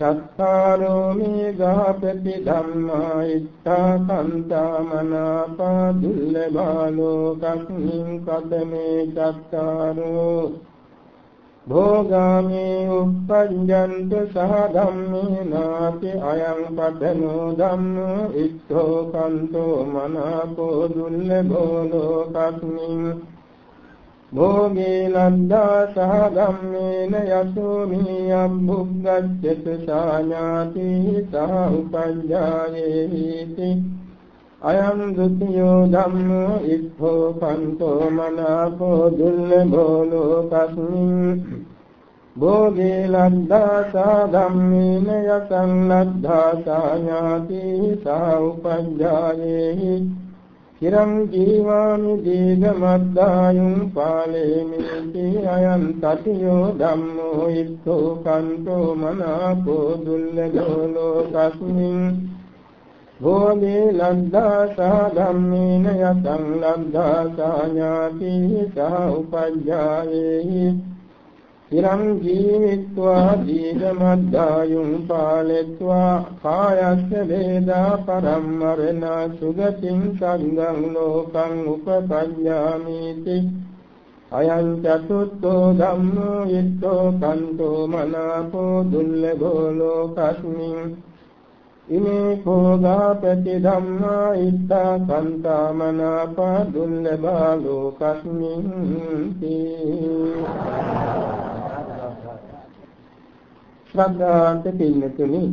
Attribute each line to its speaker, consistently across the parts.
Speaker 1: චත්තාරෝ මේ ගාපති ධම්මා ඉත්තා කන්තා මනාපා දුල්ලභාලෝ කස්මින් කදමේ චත්තාරෝ. භෝගාමේ උප්පඤ්ඤන්ත සහ ධම්මේ නාති අයං පදනෝ ධම්මෝ ඉත්තෝ කන්තෝ මනාපෝ දුල්ලභෝ ලෝකස්මින් භෝගේ ලද්දා සහ ධම්මේන යසෝ මියම් බුග්ගච්ඡත සාඥාති සහ උපඤ්ඤායේති අයං ဒ ුතියෝ ධම්මෝ ඉද්ධෝ පන්තෝ මනාපෝ දුල්ලභෝ ලෝකස්මින්. භෝගේ ලද්දා සහ ධම්මේන යසං ලද්දා සාඥාති සහ උපඤ්ඤායේති චිරං ජීවාමි දීඝමද්දායුං පාලේමිති අයං තතියෝ ධම්මෝ ඉත්තෝ කන්තෝ මනාපෝ දුල්ලදෝ ලෝකස්මින් භෝමේ ලද්දා සහ ධම්මේන යතං ලද්දා සාඥාති සහ උපජ්ජායේහි ඉරං ජීවිත්වා දීගමද්දායුං පාලෙත්වා කායස්ස වේදා පරම්මරණ සුගතින් සංගං ලෝකං උපපඤ්ඤාමිති. අයං චතුත්ථෝ ධම්මෝ යිත්තෝ කන්තෝ මනාපෝ දුල්ලභෝ ලෝකස්මින්. ඉමේ භෝගාපති ධම්මා ඉත්තා කන්තා මනාපා දුල්ලභා ලෝකස්මින් ශ්‍රද්ධාන්ත පින්නතුනි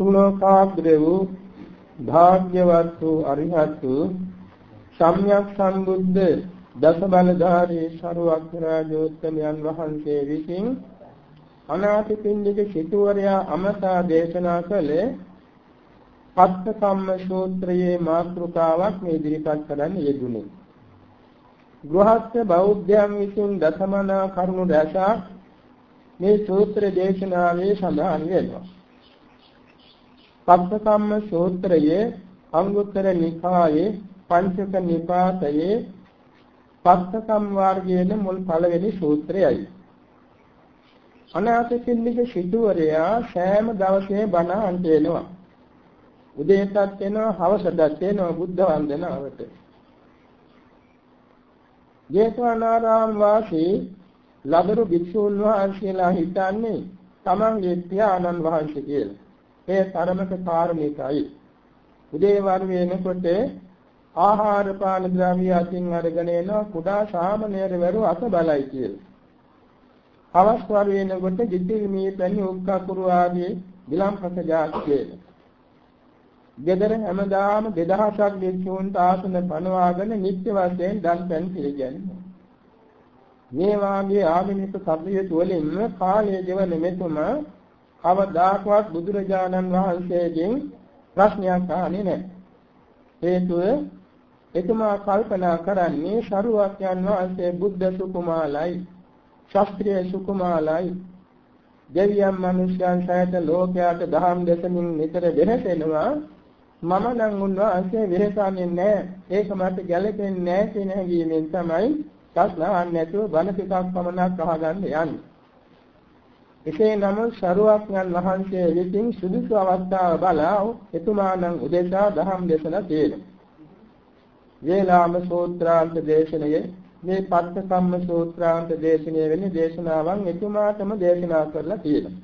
Speaker 1: තුලෝකාග්‍ර වූ භාග්‍යවත් වූ අරිහත් වූ සම්්‍යක් සම්බුද්ධ දස බලධාරී සරුවක්ඛරාජෝත්තමයන් වහන්සේ විසින් අනාථපිණ්ඩික සිටුවරයා අමතා දේශනා කළේ පත්ත කම්ම සූත්‍රයේ මාතෘකාවක් මේ ඉදිරිපත් කරන්න යෙදුනේ. ගෘහස්ත බෞද්ධයන් විසින් දසමනා කරුණු රැසක් මේ සූත්‍ර දේශනාවේ සඳහන් වෙනවා. පබ්බකම්ම සූත්‍රයේ අංගුත්තර නිකායේ පංචක නිපාතයේ පබ්බකම් වර්ගයේ මුල් පළවෙනි සූත්‍රයයි. අනාථ පින්නික සිටුවරයා සෑම දවසේ බණ අහන්න එනවා. උදේටත් එනවා, හවසටත් එනවා බුද්ධ වන්දනාවට. ජේතවනාරාම වාසී ලබරු භික්ෂූන් වහන්සේලා හිතන්නේ තමන්ගේ පියාණන් වහන්සේ කියලා. ඒ තරමක කාර්මිකයි. උදේ වරු වෙනකොට ආහාර පාන ද්‍රව්‍ය අතින් අරගෙන එන කුඩා සාමණේරවරු අත බලයි කියලා. හවස් වරු වෙනකොට ජිතිල් මී පැණි උක්කකුරු ආදී විලම්පස ජාති කියලා. ගෙදර හැමදාම 2000ක් භික්ෂූන්ට ආසන පනවාගෙන නිත්‍ය වශයෙන් දන් පැන් පිළිගන්නවා. මේ වාගේ ආගමික කටයුතු වලින් කාලය ගෙවන මෙතුම කවදාකවත් බුදුරජාණන් වහන්සේගෙන් ප්‍රශ්නයක් අහන්නේ නැහැ. හේතුව එතුමා කල්පනා කරන්නේ ශරුවක්යන් වහන්සේ බුද්ධ සුකුමාලයි, ශාස්ත්‍රීය සුකුමාලයි, දෙවියන් මිනිස්යන් සහිත ලෝකයට දහම් දෙසමින් නිතර වෙනසෙනවා. මම නම් උන්වහන්සේ වෙනසන්නේ නැහැ. ඒක මට ගැළපෙන්නේ නැහැ කියන හැඟීමෙන් තමයි ප්‍රශ්න අහන්නේ නැතුව බණ ටිකක් පමණක් අහගන්න යන්නේ. එසේ නම් ශරුවක්ඥන් වහන්සේ විසින් සුදුසු අවස්ථාව බලා එතුමාණන් උදෙසා දහම් දේශනා තියෙනවා. වේලාම සූත්‍රාන්ත දේශනයේ මේ පත්තකම්ම සූත්‍රාන්ත දේශනය වෙන දේශනාවන් එතුමාටම දේශනා කරලා තියෙනවා.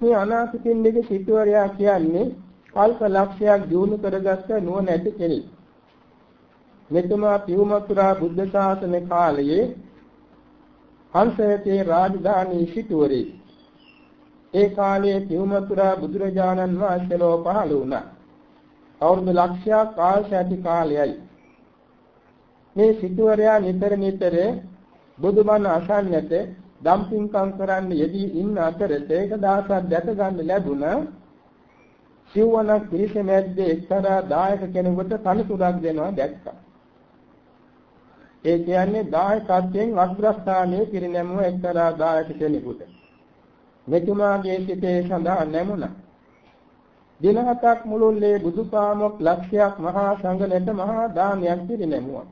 Speaker 1: මේ අනාථපිණ්ඩික සිටුවරයා කියන්නේ කල්ප ලක්ෂයක් දිනු කරගත්ත නුවණැති කෙනෙක්. මෙතුමා පියුමතුරා බුද්ධ ශාසන කාලයේ හංසයතේ රාජධානී සිටුවරේ ඒ කාලයේ පියුමතුරා බුදුරජාණන් වහන්සේලෝ පහළ වුණා. අවුරුදු ලක්ෂයක් ආයුෂ ඇති කාලයයි. මේ සිටුවරයා නිතර නිතර බුදුබණ අසන්නට දම්පින්කම් කරන්න යෙදී ඉන්න අතරේ ඒක දහසක් දැක ගන්න ලැබුණා. සිව්වනක් පිරිස මැද්දේ එක්තරා දායක කෙනෙකුට තනතුරක් දෙනවා දැක්කා. ඒ කියන්නේ දායකත්වයෙන් අග්‍රස්ථානයේ පිරිනැමුව එක්තරා දායක කෙනෙකුට. මෙතුමාගේ සිතේ සඳහා නැමුණා. දින හතක් මුළුල්ලේ බුදුපාමොක් ලක්ෂයක් මහා සංඝලයට මහා දානයක් පිරිනැමුවා.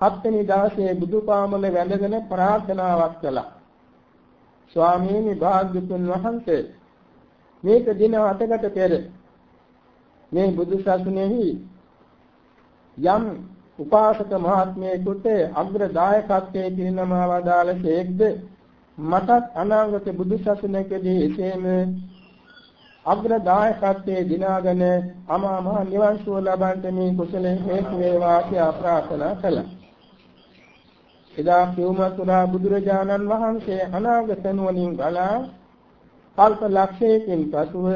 Speaker 1: හත්වෙනි දවසේ බුදුපාමොල වැඳගෙන ප්‍රාර්ථනාවක් කළා. ස්වාමීනි භාග්‍යතුන් වහන්සේ මේක දින හතකට පෙර මේ බුදු සසුනේහි යම් උපාසක මහත්මයෙකුට අග්‍ර දායකත්වයේ පිරිනමා වදාළසේක්ද මටත් අනාගත බුදු සසුනකදී එසේම අග්‍ර දායකත්වයේ දිනාගෙන අමා මහ නිවන් සුව ලබන්ට මේ කුසලයෙන් හේතු වේවා කියලා ප්‍රාර්ථනා කළා. එදා පියුමතුරා බුදුරජාණන් වහන්සේ අනාගත නුවණින් බලා කල්ප ලක්ෂයකින් පසුව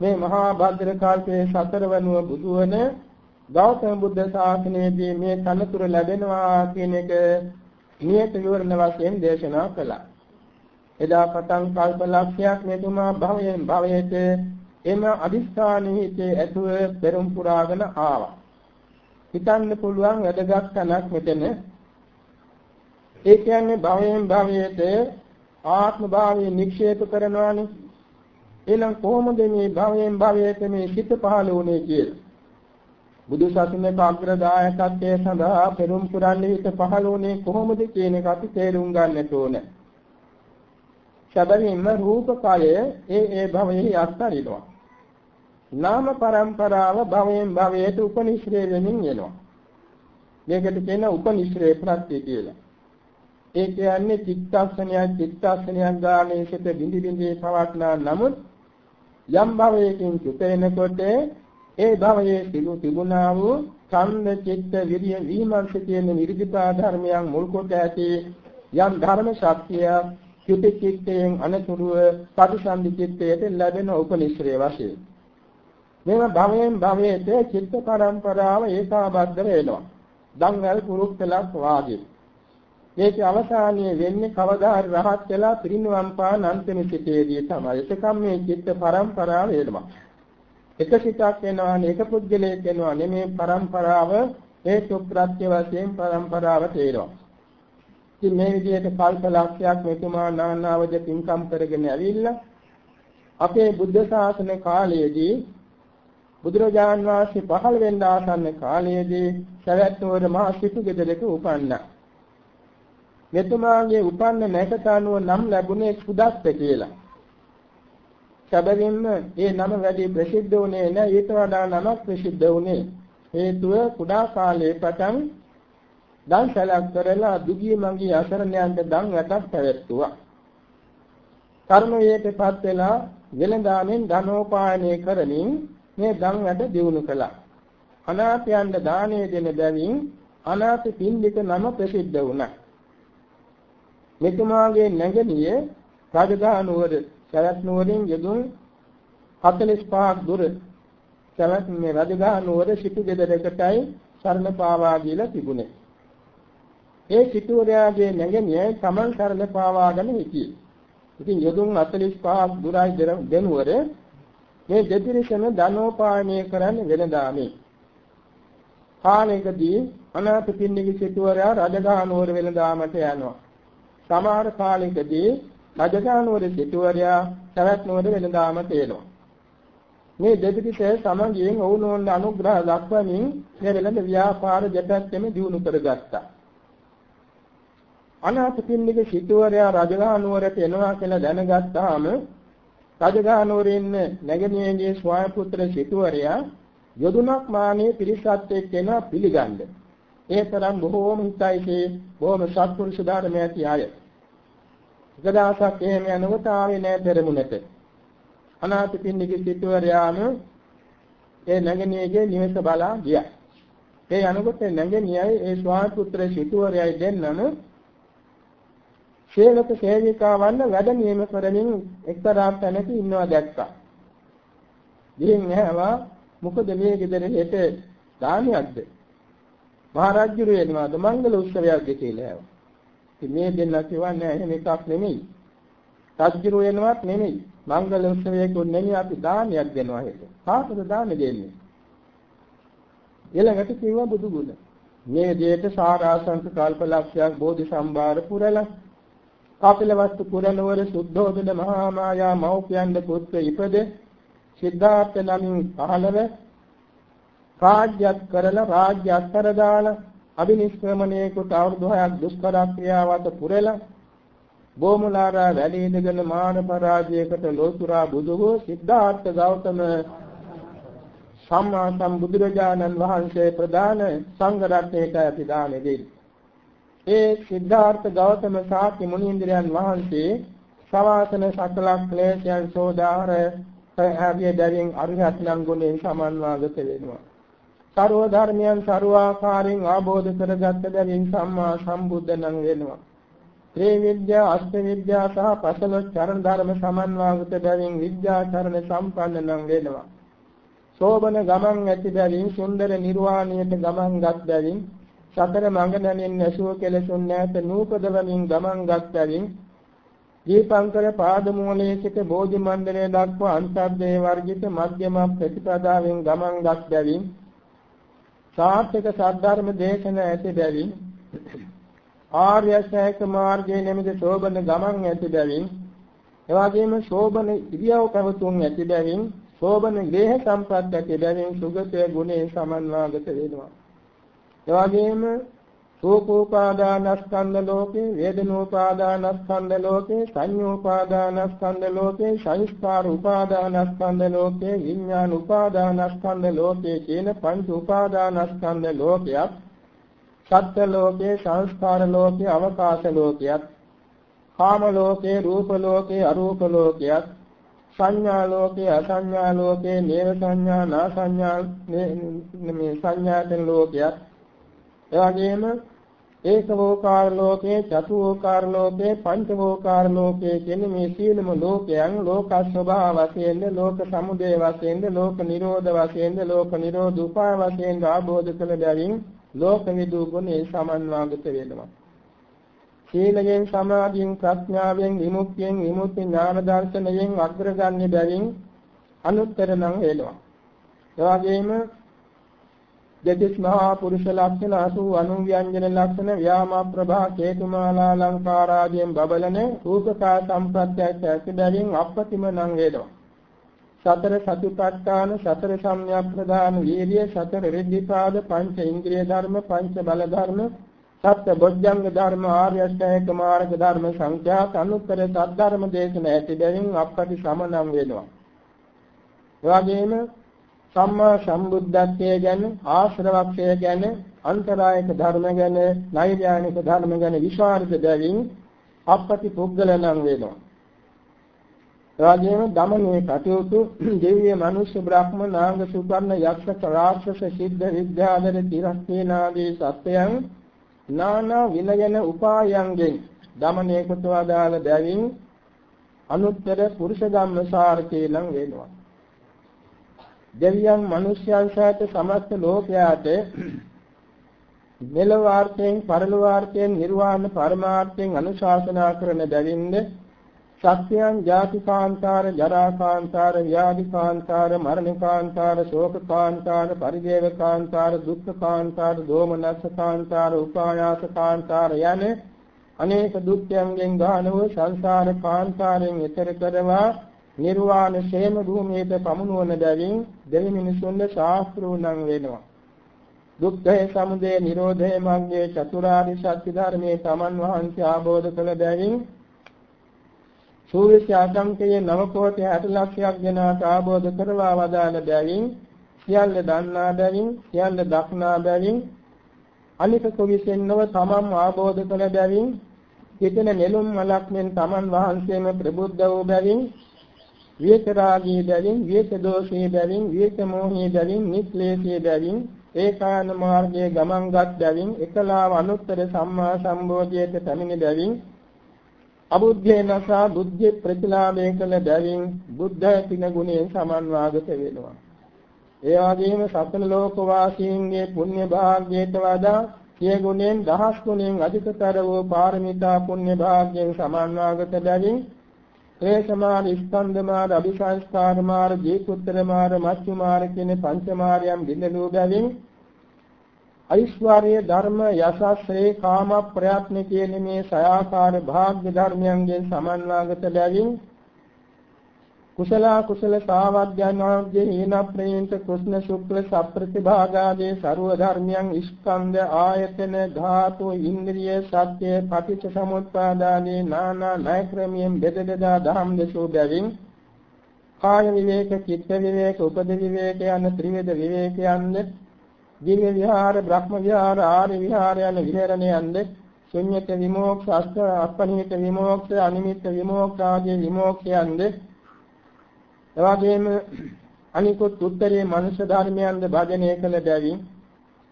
Speaker 1: මේ මහා භද්‍ර කල්පයේ සතරවනුව බුදුවන ගෞතම බුද්ධ ශාසනයේදී මේ තනතුර ලැබෙනවා කියන එක නියත විවරණ වශයෙන් දේශනා කළා. එදා පටන් කල්ප ලක්ෂයක් මෙතුමා භවයෙන් භවයට එම අදිස්ථානෙහිදී ඇතුව පෙරම් පුරාගෙන ආවා. හිතන්න පුළුවන් වැදගත් තැනක් මෙතන. ඒ කියන්නේ භවයෙන් භවයට ආත්ම භාවය නික්ෂේප කරනවානේ. එහෙනම් කොහොමද මේ භවයෙන් භවයට මේ සිත පහළ වුනේ කියලා? බුදු සසුනේ අග්‍රදායකත්වයේ සඳහා පෙරම් පුරන්නේ හිත පහළ වුණේ කොහොමද කියන එක අපි තේරුම් ගන්නට ඕන. සැබවින්ම රූප කය ඒ ඒ භවයේ අස්තරිනවා. නාම પરම්පරාව භවයෙන් භවයට උපනිශ්‍රේ වෙමින් එනවා. මේකට කියන උපනිශ්‍රේ ප්‍රත්‍ය කියලා. ඒ කියන්නේ චිත්තක්ෂණයක් චිත්තක්ෂණයක් ගානේ සිට බිඳි බිඳි පවත්නා නමුත් යම් භවයකින් චුත වෙනකොට ඒ භවයේ සිදු තිබුණා වූ ඡන්ද චිත්ත විරිය විමර්ශ කියන නිර්දිපා ධර්මයන් මුල් කොට ඇති යම් ධර්ම ශක්තිය චුති චිත්තයෙන් අනතුරුව පටිසන්ධි චිත්තයට ලැබෙන උපනිශ්‍රේ වශයෙන්. මෙම භවයෙන් භවයට චිත්ත පරම්පරාව ඒකාබද්ධ වෙනවා දන්වැල් කුරුක්කලක් වාගේ. මේක අවසානයේ වෙන්නේ කවදා හරි රහත් වෙලා පිරිනිවන් පාන අන්තිම සිටේදී තමයි. එතකම් මේ චිත්ත පරම්පරාව වෙනවා එක සිතක් වෙනවා නේ එක පුද්ගලයෙක් වෙනවා නේ මේ પરම්පරාව හේතු ප්‍රත්‍ය වශයෙන් પરම්පරාව තේරෙනවා. ඉතින් මේ විදිහට කල්ප ලක්ෂයක් මෙතුමා නානාවද පින්කම් කරගෙන ඇවිල්ලා අපේ බුද්ධ ශාසන කාලයේදී බුදුරජාන් වහන්සේ පහළ වෙන්න ආසන්න කාලයේදී සවැත්නුවර මහ සිටු ගෙදරක උපන්නා. මෙතුමාගේ උපන්න නැකත අනුව නම් ලැබුණේ සුදස්ස කියලා. සැබවින්ම ඒ නම වැඩි ප්‍රසිද්ධ වුණේ නැහැ ඊට වඩා නමක් ප්‍රසිද්ධ වුණේ හේතුව කුඩා කාලයේ පටන් දන්සලක් කරලා දුගී මඟී අසරණයන්ට දන් වැටක් පැවැත්තුවා. කර්මයේටපත් වෙලා වෙළඳාමෙන් ධනෝපායනය කරමින් මේ දන් වැඩ දියුණු කළා. අනාථයන්ට දානය දෙන බැවින් අනාථ පින්ඩික නම ප්‍රසිද්ධ වුණා. මෙතුමාගේ නැගණිය රාජගහ නුවර සවැත් නුවරින් යදුන් 45ක් දුර සවැත් මේ රජගහ නුවර සිටු ගෙදරකටයි සරණ පාවා කියලා තිබුණේ. ඒ සිටුවරයාගේ නැගණිය තමන් සරණ පාවාගෙන හිටියේ. ඉතින් යදුන් 45ක් දුරයි දෙනුවර මේ දෙතිරිසම ධනෝපායනය කරන්න වෙනදාමේ. කාලයකදී අනාථ පින්නිගේ සිටුවරයා රජගහ නුවර වෙනදාමට යනවා. සමහර කාලයකදී රජගහනුවර සිටුවරයා සවැත් නුවර වෙනදාම තේනවා. මේ දෙපිටිස සමගියෙන් ඔවුනෝන් අනුග්‍රහ දක්වමින් මේ වෙළඳ ව්‍යාපාර ජටත්ෙම දියුණු කරගත්තා. අනාථ පින්නික සිටුවරයා රජගහනුවරට එනවා කියලා දැනගත්තාම රජගහනුවරේ ඉන්න නැගණියගේ ස්වාමි පුත්‍ර සිටුවරයා යොදුනක් මානේ පිරිසත් එක්ක එන පිළිගන්න. ඒ තරම් බොහෝම හිතයිසේ බොහෝම සත්පුරුෂ ධර්මය ඇති අය. එක දවසක් එහෙම යනකොට ආවේ නෑ පෙරමුණට. අනාථ පින්නිකේ සිටුවරයාම ඒ නැගණියගේ නිවෙස බලා ගියා. ඒ යනකොට නැගණියයි ඒ ස්වාමි පුත්‍ර සිටුවරයයි දෙන්නම ශේලක සේවිකාවන්න වැඩ නියම කරමින් එක්තරා තැනක ඉන්නවා දැක්කා. ගිහින් ඇහුවා මොකද මේ ගෙදර හෙට දානියක්ද? මහරජුරු එනවාද මංගල උත්සවයක්ද කියලා ඇහුවා. ඉතින් මේ දෙන්න කියවන්නේ එහෙම එකක් නෙමෙයි. සත්‍ජිරු වෙනවත් නෙමෙයි. මංගල උත්සවයකුත් නෙමෙයි අපි දානයක් දෙනවා හෙට. කාටද දාන දෙන්නේ? ඊළඟට කිව්වා බුදු ගුණ. මේ දෙයට සාරාංශක කල්පලක්ෂයක් බෝධි සම්භාර පුරලා කපිලවස්තු පුරනවර සුද්ධෝදන මහා මායා මෞපියන්ද පුත්‍ර ඉපද සිද්ධාර්ථ නමින් පහළව රාජ්‍යත් කරලා රාජ්‍ය අත්තර දාලා අභිනිෂ්ක්‍රමණයේ කොට අවුරුදු 6ක් දුෂ්කර ක්‍රියාවත පුරලා බොමුලාරා වැඩි ඉඳගෙන මාන පරාජයකට ලෝතුරා බුදු වූ සිද්ධාර්ථ ගෞතම සම්මා සම්බුදුරජාණන් වහන්සේ ප්‍රදාන සංඝ රත්නයට ප්‍රදාන දෙයි. ඒ සිද්ධාර්ථ ගෞතම සාක්‍ය මුනීන්ද්‍රයන් වහන්සේ සවාසන සකල ක්ලේශයන් සෝදාහර ප්‍රහාවිය දරින් අරිහත් නම් ගුණයෙන් සමන්වාගත වෙනවා. ਸਰව ධර්මයන් ਸਰවාකාරයෙන් ආબોධ කරගත් බැවින් සම්මා සම්බුද්ධ නම් වෙනවා. ත්‍රි විද්‍යා අෂ්ට විද්‍යා සහ පසළොස් චරණ ධර්ම සමන්වාගත බැවින් විද්‍යා චරණ සම්පන්න නම් වෙනවා. සෝබන ගමන් ඇති බැවින් සුන්දර නිර්වාණයට ගමන් ගත් බැවින් සතර මඟ නැමින් නැසුව කෙලසුන් නැත නූපදවමින් ගමන් ගත් බැවින් දීපංකර පාදමූලයේ සිට බෝධි මණ්ඩලය දක්වා අන්තර්දේ වර්ගිත මධ්‍යම ප්‍රතිපදාවෙන් ගමන් ගත් බැවින් සාර්ථක සද්ධර්ම දේශන ඇති බැවින් ආර්ය ශ්‍රේෂ්ඨ මාර්ගයේ නිමිති සෝබන ගමන් ඇති බැවින් එවාගෙම සෝබන ඉරියව් පැවතුම් ඇති බැවින් සෝබන ගේහ සම්පත් ඇති බැවින් සුගතය ගුණේ සමන්වාගත වෙනවා. එවාගෙම රූපෝපාදානස්කන්ධ ලෝකේ වේදනෝපාදානස්කන්ධ ලෝකේ සංඤෝපාදානස්කන්ධ ලෝකේ සංස්කාර උපාදානස්කන්ධ ලෝකේ විඥාන උපාදානස්කන්ධ ලෝකේ කියන පංච උපාදානස්කන්ධ ලෝකයක් සත්ත්ව ලෝකේ සංස්කාර ලෝකේ අවකාශ ලෝකයක් කාම ලෝකේ රූප ලෝකේ අරූප ලෝකයක් සංඥා ලෝකේ අසංඥා ලෝකේ නේව සංඥා නා සංඥා මේ සංඥාතන ලෝකයක්. එවැගේම ඒකවෝකාර ලෝකේ චතුෝකාර ලෝකේ පංචවෝකාර ලෝකේ කියන මේ සීලම ලෝකයන් ලෝක ස්වභාව වශයෙන්ද ලෝක සමුදය වශයෙන්ද ලෝක නිරෝධ වශයෙන්ද ලෝක නිරෝධ උපාය වශයෙන්ද ආબોධ කළ බැවින් ලෝක විදු ගුණේ සමන්වාගත වෙනවා. සීලයෙන් සමාධියෙන් ප්‍රඥාවෙන් විමුක්තියෙන් විමුක්ති ඥාන දර්ශනයෙන් අග්‍රගන්නේ බැවින් අනුත්තර නම් වෙනවා. එවාගෙම දෙතිස් මහා පුරුෂ ලක්ෂණ 80 අනුව්‍යංජන ලක්ෂණ ව්‍යාම ප්‍රභා කේතුමාලා ලංකාරාදීන් බබලන රූපකා සම්ප්‍රත්‍යයට ඇති බැවින් අපතිම නම් වේදවා. සතර සතිපට්ඨාන සතර සම්‍යක් ප්‍රදාන වීර්ය සතර රිද්ධිපාද පංච ඉන්ද්‍රිය ධර්ම පංච බල ධර්ම සත්‍ය බොජ්ජංග ධර්ම ආර්ය අෂ්ටාංග මාර්ග ධර්ම සංඛ්‍යාත අනුත්තර සද්ධර්ම දේශන ඇති බැවින් අපටි සමනම් වෙනවා එවාගෙම සම්මා සම්බුද්ධත්වයේ ගැන ආශ්‍රවක්ෂය ගැන අන්තරායක ධර්ම ගැන නෛර්යානික ධර්ම ගැන විශාරද බැවින් අපපති පුද්ගලයන් වෙනවා. එවැගේම දමනේ කටයුතු දෙවිය මනුෂ්‍ය බ්‍රහ්ම නාග සුපර්ණ යක්ෂ රාක්ෂස සිද්ධ විද්‍යාදර තිරස්තේනාදී සත්‍යයන් නානා විනයන උපායන්ගෙන් දමනේ කොට වදාළ බැවින් අනුත්තර පුරුෂ ධම්ම සාරකේ ලං වෙනවා. දෙවියන් මිනිස්යන් සහිත සමස්ත ලෝකයාට මෙලොව ආර්ථයෙන් පරලොව ආර්ථයෙන් නිර්වාණ පරමාර්ථයෙන් අනුශාසනා කරන බැවින්ද සත්‍යයන් ජාතිකාන්තාර ජරාකාන්තාර ව්‍යාධිකාන්තාර මරණකාන්තාර ශෝකකාන්තාර පරිදේවකාන්තාර දුක්ඛකාන්තාර දෝමනස්සකාන්තාර උපායාසකාන්තාර යන අනේක දුක්ඛයන්ගෙන් ගාන වූ සංසාර කාන්තාරයෙන් ඈතර කරවා නිර්වාණ ශේම භූමියට පමුණුවන බැවින් දෙවි මිනිසුන්ගේ ශාස්ත්‍රෝණං වෙනවා. දුක්ඛය සමුදය නිරෝධය මග්ගේ චතුරාර්ය සත්‍ය ධර්මයේ සමන් වහන්සේ ආબોධ කළ බැවින් සූවිසි ආගම්කයේ නව කෝටි 60 ලක්ෂයක් දෙනා ආબોධ කරවා වදාළ බැවින් සියල්ල දන්නා බැවින් සියල්ල දක්නා බැවින් අනික සොවිසෙන්නව තමම් ආબોධ කළ බැවින් හිතෙන නෙළුම් මලක් මෙන් තමන් වහන්සේම ප්‍රබුද්ධ වූ බැවින් විේක රාගී බැවින් විේක දෝෂී බැවින් විේක මොහී බැවින් නික්ලේශී බැවින් ඒකාන මාර්ගයේ ගමන්ගත් බැවින් එකලාව අනුත්තර සම්මා සම්බෝධියට පැමිණි බැවින් අබුද්ධේ නසා බුද්ධ ප්‍රතිලාභය කළ බැවින් බුද්ධ තින ගුණයෙන් සමන්වාගත වෙනවා. ඒ වගේම සතර ලෝක වාසීන්ගේ පුණ්‍ය භාග්‍යයට වඩා සිය ගුණෙන් දහස් ගුණෙන් අධිකතර වූ පාරමිතා පුණ්‍ය භාග්‍යයෙන් සමන්වාගත බැවින් ක්ලේශ මාර, ස්කන්ධ මාර, අபிසංස්කාර මාර, ජීකුත්තර මාර, මච්චු මාර කියන පංච මාරයන් බිඳලූ බැවින් ඓශ්වර්ය ධර්ම යසස්සේ කාම ප්‍රයත්න කියන මේ සයාකාර භාග්‍ය ධර්මයන්ගෙන් සමන්වාගත බැවින් කුසල කුසල සාවද්‍යනාග්ගේ හේන ප්‍රේන්ත කෘෂ්ණ ශුක්ල සප්‍රතිභාගාදී ਸਰව ධර්මයන් ස්කන්ධ ආයතන ධාතු ඉන්ද්‍රිය සත්‍ය පටිච්ච සමුප්පාදාදී නානා ණය ක්‍රමයෙන් බෙද බෙදා ධම් දසෝ බැවින් කාය විවේක චිත්ත විවේක උපද විවේක යන ත්‍රිවිධ විවේකයන්ද දිව්‍ය විහාර බ්‍රහ්ම විහාර ආර්ය විහාර යන විහරණයන්ද ශුන්්‍යත විමෝක්ෂ අස්ත අපනිහිත විමෝක්ෂ අනිමිත්ත විමෝක්ෂ ආදී විමෝක්ෂයන්ද එවාගෙම අනිකුත් උත්තරයේ මනුෂ්‍ය ධර්මයන්ද භජනය කළ බැවින්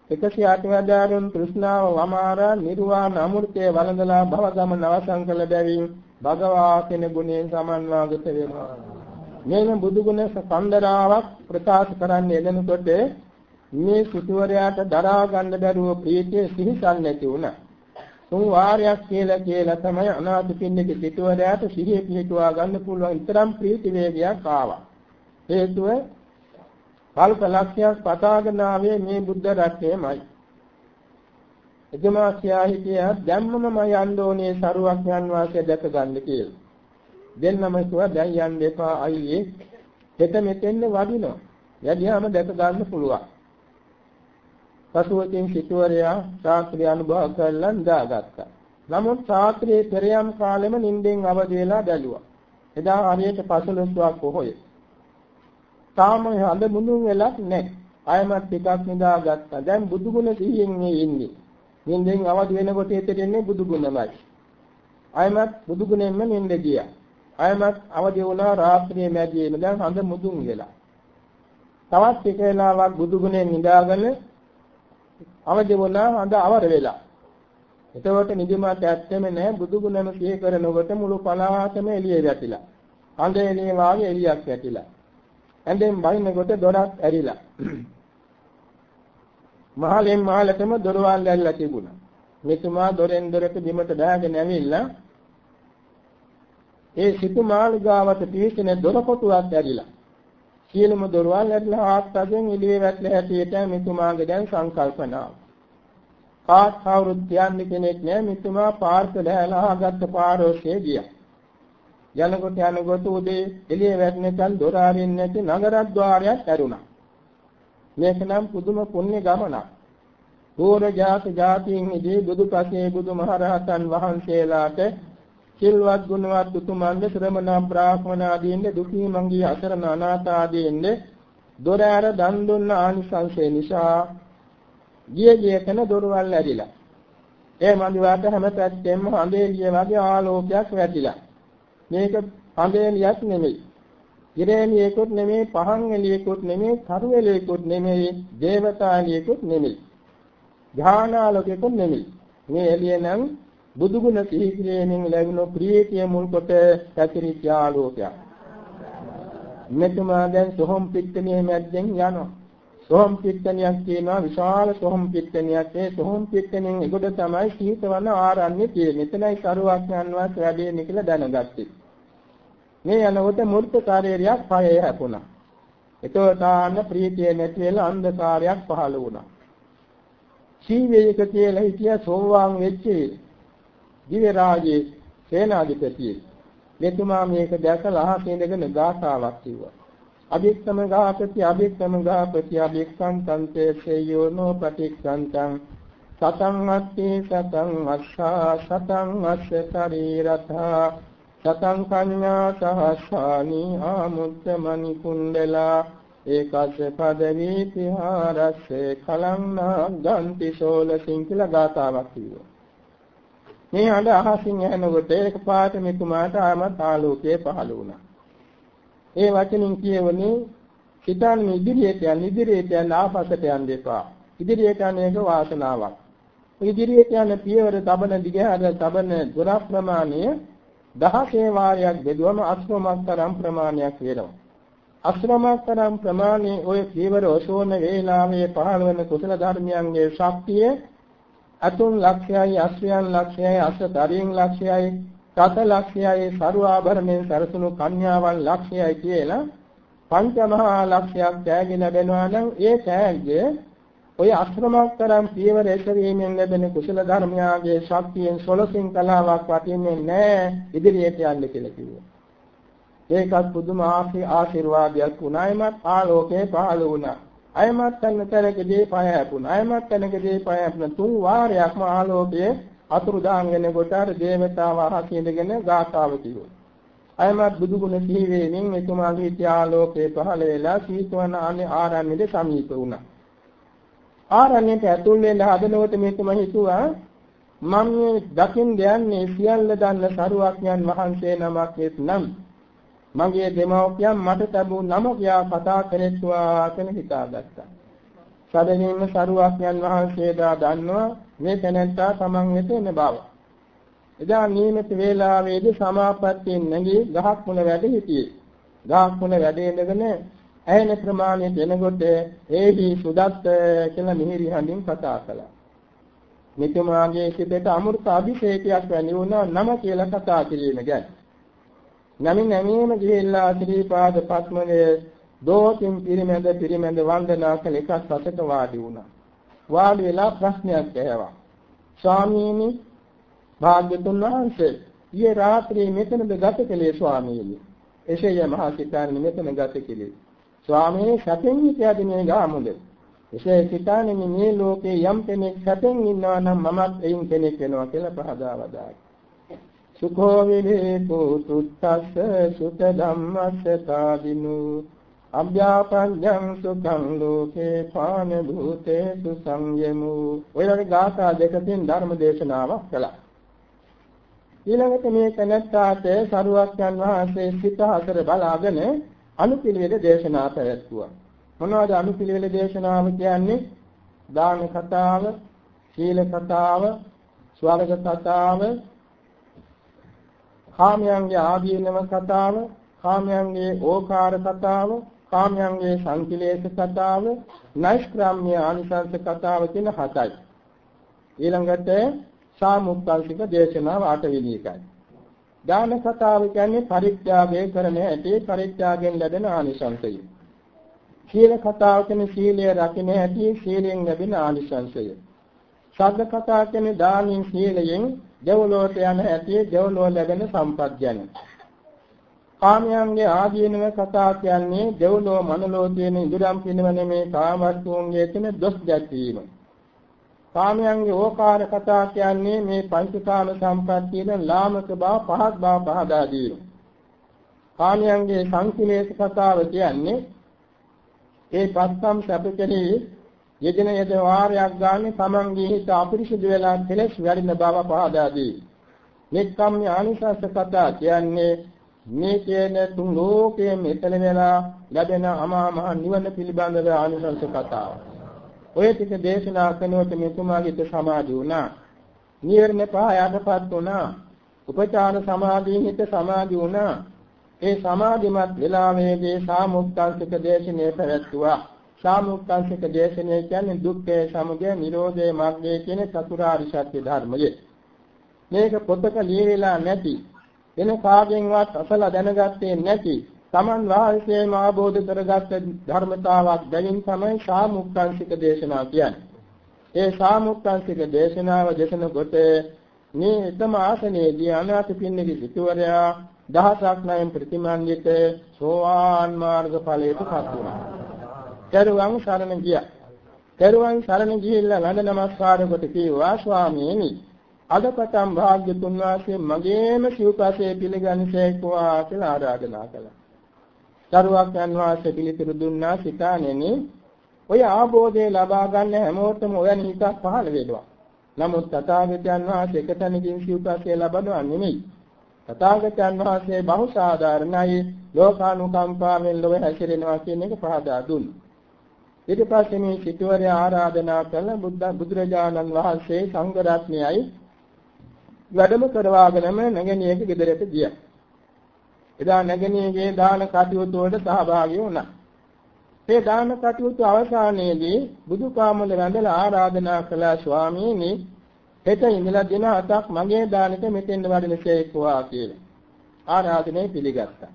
Speaker 1: 108 වදාරුන් තෘෂ්ණාව වමාරා නිර්වාණ අමෘතයේ වළඳලා භව ගමන අවසන් කළ බැවින් භගවා කෙන ගුණයෙන් සමන්වාගත වෙනවා. මේන බුදු ගුණ සම්දරාවක් ප්‍රකාශ කරන්න එදෙනකොට මේ සිටුවරයාට දරා ගන්න බැරුව ප්‍රීතිය සිහිසන් නැති වුණා. තුන් වාරයක් කියලා කියලා තමයි අනාථ පින්නක සිටුවරයාට සිහිය පිහිටුවා ගන්න පුළුවන් තරම් ප්‍රීති වේගයක් ආවා. හේතුව කල්ප ලක්ෂයක් පතාගෙන ආවේ මේ බුද්ධ රත්නයමයි. එදමාසියා හිටියා ධම්මම මම යන්න ඕනේ සරුවක් යන වාසිය දැක ගන්න කියලා. දෙන්නම කිව්වා දැන් යන්න එපා අයියේ. හෙට මෙතෙන්න වදිනවා. යදියාම දැක ගන්න පුළුවන්. පසුවකින් සිටුවරයා ශාස්ත්‍රීය අනුභව කරලා නිදාගත්තා. නමුත් රාත්‍රියේ පෙරයම් කාලෙම නිින්දෙන් අවදි වෙලා බැලුවා. එදා හරියට පසළොස්වක් පොහොය. තාම හඳ මුඳුන් වෙලක් නැහැ. ආයමත් ටිකක් නිදාගත්තා. දැන් බුදුගුණ සිහියෙන් මේ ඉන්නේ. නිින්දෙන් අවදි වෙනකොට හිතෙන්නේ බුදුගුණමයි. ආයමත් බුදුගුණෙන්ම නිින්ද ගියා. ආයමත් අවදි වුණා රාත්‍රියේ මැදියේම දැන් හඳ මුඳුන් වෙලා. තවත් ටික වෙලාවක් බුදුගුණෙන් නිදාගෙන අවදි වුණා හඳ අවර වෙලා. එතකොට නිදිමත ඇත්තෙම නැහැ බුදු ගුණම සිහි කරනකොට මුළු පලාතම එළිය වැටිලා. හඳ එළිය වාගේ එළියක් වැටිලා. ඇඳෙන් බහිනකොට දොරක් ඇරිලා. මහලෙන් මහලටම දොරවල් ඇරිලා තිබුණා. මෙතුමා දොරෙන් දොරට බිමට දාගෙන ඇවිල්ලා ඒ සිටු මාළිගාවට පිහිටන දොර කොටුවක් ඇරිලා. සියලුම දොරවල් ඇරලා ආත්පසෙන් එළියේ වැටලා හැටියට මෙතුමාගේ දැන් සංකල්පනාව. කාත් කවුරුත් කියන්නේ කෙනෙක් නෑ මෙතුමා පාර්ථ දැහැලා ආගත්ත පාරෝසේ ගියා. යනකොට යනකොට උදේ එළියේ වැටෙනකන් දොර අරින්න නැති නගරද්්වාරයක් ඇරුණා. මේක නම් පුදුම පුණ්‍ය ගමනක්. පූර්ව ජාති ජාතීන් ඉදී බුදුපසේ බුදුමහරහතන් වහන්සේලාට සිල්වත් ගුණවත් උතුමන්ද ශ්‍රමණ බ්‍රාහ්මණ ආදීන්ද දුකී මංගී අසරණ අනාථ ආදීන්ද දොර ඇර දන් දුන්න ආනිසංසය නිසා ගිය ගියකන දොරවල් ඇරිලා. ඒ මන්දිවාට හැම පැත්තෙම හඳේලිය වගේ ආලෝකයක් වැටිලා මේක හඳේලියක් නෙමෙයි. ඉරේලියෙකුත් නෙමෙයි පහන් එළියෙකුත් නෙමෙයි කරු එළියෙකුත් නෙමෙයි දේවතා එළියෙකුත් නෙමෙයි. ඥානාලෝකෙකුත් නෙමෙයි. මේ එළිය නම් බුදු ගුණ සිහි කිරීමෙන් ලැබුණු ප්‍රීතිය මුල් කොට පැතිරිච්ච ආලෝකයක්. මෙතුමා දැන් සොහොම් පිට්ටනිය මැද්දෙන් යනවා. සොහොම් පිට්ටනියක් තියෙනවා විශාල සොහොම් පිට්ටනියක්. ඒ සොහොම් පිට්ටනියෙන් එගොඩ තමයි සීතවන ආරණ්‍ය තියෙන්නේ. මෙතනයි සරුවක් යනවත් වැඩේන්නේ කියලා දැනගත්තේ. මේ යනකොට මූර්ත කාර්යයක් පහේ හැපුණා. එතකොට ආන්න ප්‍රීතිය නැති වෙලා අන්ධකාරයක් පහළ වුණා. සීවේයක කියලා හිටිය සෝවාන් වෙච්චි දිව්‍ය රාජයේ සේනාධිපතියෙක්. මෙතුමා මේක දැකලා අහසේ ඉඳගෙන ගාථාවක් කිව්වා. අභික්ෂම ගාපති අභික්ෂම ගාපති අභික්ෂං තන්තේ සේයෝනෝ පටික්ඛන්තං සතං අත්ති සතං අස්සා සතං අස්ස ශරීරතා සතං කඤ්ඤා සහස්සානි ආමුත්ත මණි කුණ්ඩලා ඒකස්ස පදවී තිහාරස්සේ කලං නාගන්ති සෝලසින් කියලා ගාතාවක් කිව්වා. මේ හඬ අහසින් ඇහෙනකොට එකපාරට මෙතුමාට ආමත් ආලෝකය පහළ වුණා. ඒ වචනින් කියවනේ හිතන්න ඉදිරියට යන්න ඉදිරියට යන්න ආපස්සට යන්න එපා. ඉදිරියට යන එක වාසනාවක්. ඉදිරියට යන පියවර තබන දිගහැර තබන දුර ප්‍රමාණය දහසේ වාරයක් බෙදුවම අස්වමස්තරම් ප්‍රමාණයක් වෙනවා. අස්වමස්තරම් ප්‍රමාණය ඔය පියවර ඔසෝන වේලාවේ පහළ වෙන කුසල ධර්මයන්ගේ ශක්තිය අතුන් ලක්ෂයයි අශ්වයන් ලක්ෂයයි අසතරින් ලක්ෂයයි සත ලක්ෂයයි සරුආභරණයෙන් සරසුණු කන්‍යාවන් ලක්ෂයයි කියලා පංචමහා ලක්ෂයක් තෑගි ලැබෙනවා නම් ඒ තෑග්ගය ඔය අශ්‍රමස්තරම් පියවර එසවීමෙන් ලැබෙන කුසල ධර්මයාගේ ශක්තියෙන් සොලසින් කලාවක් වටින්නේ නැහැ ඉදිරියට යන්න කියලා කිව්වා. ඒකත් පුදුම ආශිර්වාදයක් වුණායිමත් ආලෝකේ පහළ වුණා. අයමත් තැනකදී පය හැපුණා. අයමත් තැනකදී පය හැපුණ තුන් වාරයක්ම ආලෝකයේ අතුරුදාන් වෙනකොට අර දේවතාව අහසින්දගෙන ගාථාව කිව්වා. අයමත් බුදු ගුණ සිහි වේමින් මෙතුමාගේ ත්‍යාලෝකේ පහළ වෙලා සීතවන ආරණ්‍යෙද සමීප වුණා. ආරණ්‍යයට ඇතුල් වෙන්න හදනකොට මෙතුම හිතුවා මම මේ දකින් දයන්නේ සියල්ල දන්න සරුවක්ඥන් වහන්සේ නමක් නම් මගේ දෙමව්පියන් මට ලැබූ නම කියා කතා කරෙත්වා කියලා හිතාගත්තා. සැබවින්ම සරුවක්ඥන් වහන්සේලා දන්නවා මේ තැනැත්තා තමන් වෙත එන බව. එදා නියමිත වේලාවේදී සමාපත්තියෙන් නැගී ගහක් මුල වැඩ සිටියේ. ගහක් මුල වැඩ ඉඳගෙන ඇයෙන ප්‍රමාණය දෙනකොට ඒහි සුදත් කියලා මිහිරි හඬින් කතා කළා. මෙතුමාගේ සිතට අමෘත අභිෂේකයක් වැනි වුණා නම කියලා කතා කිරීම ගැන. නමින් නැමීම ගිහිල්ලා ශ්‍රීපාද පත්මයේ දෝතින් පිරිමැද පිරිමැද වන්දනා කළ එකක් සතට වාඩි වුණා. වාඩි වෙලා ප්‍රශ්නයක් ඇහුවා. ස්වාමීනි භාග්‍යතුන් වහන්සේ ඊයේ රාත්‍රියේ මෙතනද ගත කළේ ස්වාමීනි. එසේය මහා සිතාරණ මෙතන ගත කළේ. ස්වාමීනි සැපෙන් හිටියද මේ ගාමුද? එසේ සිතානේ මේ ලෝකේ යම් කෙනෙක් සැපෙන් ඉන්නවා නම් මමත් එයින් කෙනෙක් වෙනවා කියලා පහදා වදායි. සුඛෝ විවේකෝ තුත්තස්ස සුත ධම්මස්ස තාදිනු අභ්‍යාපඤ්ඤං සුඛං ලෝකේ පාන භූතේ සුසංයමු ඔය වගේ ගාථා දෙකකින් ධර්ම දේශනාවක් කළා. ඊළඟට මේ කනත්තාට සරුවක්යන් වහන්සේ සිත හතර බලාගෙන අනුපිළිවෙල දේශනා පැවැත්වුවා. මොනවද අනුපිළිවෙල දේශනාව කියන්නේ? දාන කතාව සීල කතාව ස්වර්ග කතාව කාමයන්ගේ ආදීනව කතාව, කාමයන්ගේ ඕකාර කතාව, කාමයන්ගේ සංකිලේශ කතාව, නෛෂ්ක්‍රාම්‍ය ආනිසංස කතාව කියන හතයි. ඊළඟට සාමුක්කල්පික දේශනාව අටවෙනි එකයි. දාන කතාව කියන්නේ පරිත්‍යාගය කරන හැටි පරිත්‍යාගයෙන් ලැබෙන ආනිසංසය. සීල කතාව කියන්නේ සීලය රකින්න හැටි සීලෙන් ලැබෙන ආනිසංසය. සග්ග කතා කියන්නේ දානින් සීලයෙන් දෙව්ලොවට යන ඇති දෙව්ලොව ලැබෙන සම්පත් ගැන. කාමයන්ගේ ආදීනව කතා කියන්නේ දෙව්ලොව මනලෝ තියෙන ඉදරම් පිනවන මේ කාමවස්තුන්ගේ තියෙන දොස් දැක්වීම. කාමයන්ගේ ඕකාර කතා කියන්නේ මේ පංචකාම සම්පත් තියෙන ලාමක බව පහත් බව පහදා දීම. කාමයන්ගේ සංකීලේශ කතාව කියන්නේ ඒ පස්සම් සැපකෙහි යෙදෙන යෙද වාරයක් ගන්න තමන්ගේ හිත අපිරිසුදු වෙලා කෙලෙස් වැඩින බව පහදා දී. මෙක්කම් ආනිසංස කතා කියන්නේ මේ කියන තුන් ලෝකයේ මෙතන වෙලා ලැබෙන අමා මහ නිවන පිළිබඳව ආනිසංස කතාව. ඔය ටික දේශනා කරනකොට මෙතුමාගේ සමාධි වුණා. නිවර්ණ පහ යටපත් වුණා. උපචාර සමාධියෙන් හිත සමාධි වුණා. ඒ සමාධිමත් වෙලාවේදී සාමුක්ඛංශක දේශනේ පැවැත්තුවා. සාමුක්ඛංශක දේශනය කියන්නේ දුක්ඛේ සමුදය නිරෝධේ මාර්ගය කියන චතුරාර්ය සත්‍ය ධර්මය. මේක පොතක ලියවිලා නැති වෙන කාගෙන්වත් අසලා දැනගත්තේ නැති Taman වහන්සේම ආબોධ කරගත් ධර්මතාවක් බැවින් තමයි සාමුක්ඛංශික දේශනා කියන්නේ. ඒ සාමුක්ඛංශික දේශනාව දේශන කොට මේ එකම ආසනයේදී අනාථ පින්නගේ සිටුවරයා දහසක් නයන් ප්‍රතිමන්විත සෝවාන් මාර්ග ඵලයට පත් වුණා. තෙරුවන් සරණ ගියා. තෙරුවන් සරණ ගිහිල්ලා වඳ නමස්කාර කොට කිව්වා ස්වාමීනි අද පටන් භාග්‍යතුන් වහන්සේ මගේම සිව්පසේ පිළිගනිසේකවා කියලා ආරාධනා කළා. තරුවක් යන වාසේ පිළිතුරු දුන්නා සිතානෙනි ඔය ආબોධය ලබා ගන්න හැමෝටම ඔයන හිතක් පහළ වෙනවා. නමුත් තථාගතයන් වහන්සේ එකතැනකින් සිව්පසේ ලබනවා නෙමෙයි. තථාගතයන් වහන්සේ බහුසාධාරණයි ලෝකානුකම්පාවෙන් ලොව හැසිරෙනවා කියන එක පහදා දුන්නා. ඊට පස්සේ මේ සිටුවරයා ආරාධනා කළ බුද්ධ බුදුරජාණන් වහන්සේ සංඝ රත්නයයි වැඩම කරවාගෙනම නැගණියගේ ගෙදරට ගියා. එදා නැගණියගේ දාන කටයුතු වලට සහභාගී වුණා. මේ දාන කටයුතු අවසානයේදී බුදුකාමල වැඳලා ආරාධනා කළා ස්වාමීනි හෙට ඉඳලා දින හතක් මගේ දානෙට මෙතෙන්ද වඩිනසේකවා කියලා. ආරාධනය පිළිගත්තා.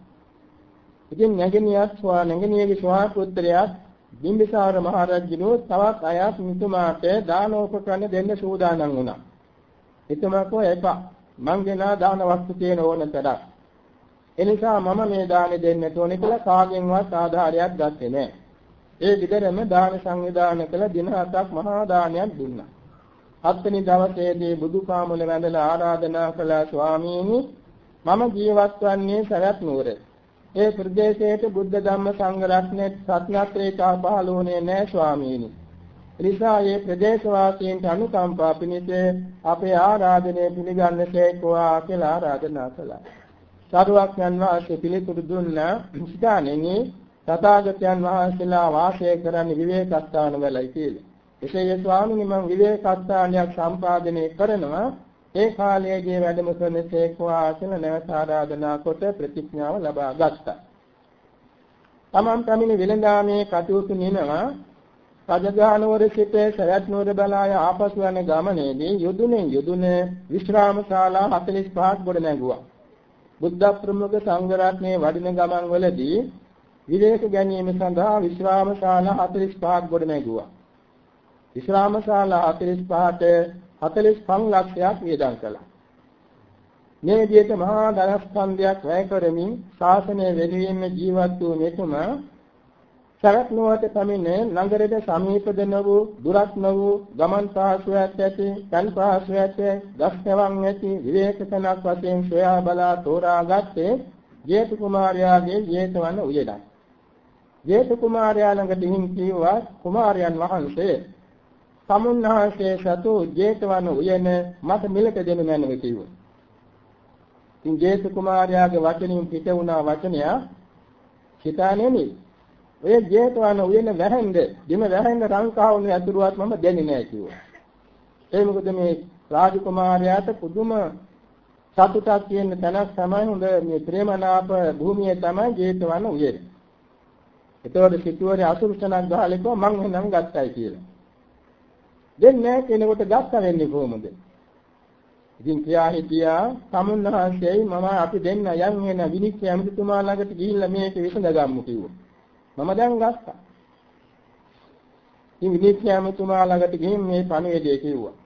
Speaker 1: ඉතින් නැගණියත් ස්වා නැගණියගේ ස්වා පුත්‍රයාත් බිම්බිසාර මහ රජුනෝ තවත් අයත් මිතුමාට දානෝපකරණ දෙන්න සූදානම් වුණා. එතුමා කෝ එපා. මං ගෙනා දාන වස්තු තියෙන ඕනතරම්. එනිසා මම මේ දානෙ දෙන්නට ඕනේ කියලා කාගෙන්වත් ආධාරයක් ගත්තේ නැහැ. ඒ විතරම දාන සංවිධානය කළ දින හතක් මහා දානයක් දුන්නා. හත්වෙනි දවසේදී බුදුපාමුල වැඳලා ආරාධනා කළ ස්වාමීනි මම ජීවත් වන්නේ සරත් නුවරේ. ඒ ප්‍රදේශයට බුද්ධ ධම්ම සංඝ රත්නයේ සත්‍යත්‍රේ කා පහළෝනේ නැහැ ස්වාමීනි. එනිසා මේ ප්‍රදේශ වාසීන්ට අනුකම්පා පිණිස අපේ ආරාධනය පිළිගන්නසේකවා කියලා ආරාධනා කළා. සාරුවක්යන් වහන්සේ පිළිතුරු දුන්නා සිතානෙනි තථාගතයන් වහන්සේලා වාසය කරන්නේ විවේකස්ථාන වලයි කියලා. එසේ ස්වාමීනි මම විවේකස්ථානයක් සම්පාදනය කරනවා ඒ කාලයේදී වැඩම කරන සේක්වා කියලා නැවත ආරාධනා කොට ප්‍රතිඥාව ලබා ගත්තා. තමන් පැමිණි විලඳාමේ කටයුතු නිනවා රජගහනුවර සිට සරත් නුවර බලාය ආපසු යන ගමනේදී යොදුනේ යොදුන විශ්‍රාම ශාලා 45ක් ගොඩ නැගුවා. බුද්ධ ප්‍රමුඛ සංඝ රත්නයේ වඩින ගමන් වලදී විවේක ගැනීම සඳහා විශ්‍රාම ශාලා 45ක් ගොඩ නැගුවා. විශ්‍රාම ශාලා 45ට 45 ලක්ෂයක් වියදම් කළා. මේ විදිහට මහා ධනස්කන්ධයක් වැය කරමින් ශාසනය වෙනුවෙන් ජීවත් වූ මෙතුමා සරත් නුවරට පැමිණ නගරයට සමීපද වූ දුරත් වූ ගමන් පහසුවක් ඇති කන් පහසුවක් ඇති දස්කවන් ඇති විවේක තනක් වශයෙන් සොයා බලා තෝරාගත්තේ ජේතු කුමාරයාගේ ජේතවන උයනයි. ජේතු කුමාරයා ළඟට ගිහින් කිව්වා කුමාරයන් වහන්සේ සමුන්හන්සේ සතු ජේතවන උයන මට මිලට දෙනු මැනව කිව්වා. ඉතින් ජේතු කුමාරයාගේ වචනින් පිට වුණා වචනය හිතා නෙමෙයි. ඔය ජේතවන උයන වැහෙන්ද, දිම වැහෙන්ද රංකාවුනේ අතුරුවත් මම දෙන්නේ නැහැ කිව්වා. ඒ මොකද මේ රාජකුමාරයාට පුදුම සතුටක් තියෙන තැනක් තමයි හොඳ මේ ප්‍රේමනාප භූමිය තමයි ජේතවන උයන. ඒතකොට සිටුවරේ අසුරුසනක් ගහලා කිව්වා මං එහෙනම් ගත්තයි කියලා. දෙන්නේ නැහැ කෙනෙකුට ගත්ත වෙන්නේ කොහොමද? ඉතින් කියා හිටියා සමුන්හන්සේයි මම අපි දෙන්න යන් වෙන විනිශ්චය ඇමතිතුමා ළඟට ගිහිල්ලා මේක විසඳගමු කිව්වා. මම දැන් ගත්තා. ඉතින් විනිශ්චය ඇමතිතුමා ළඟට ගිහින් මේ පණිවිඩය කිව්වා.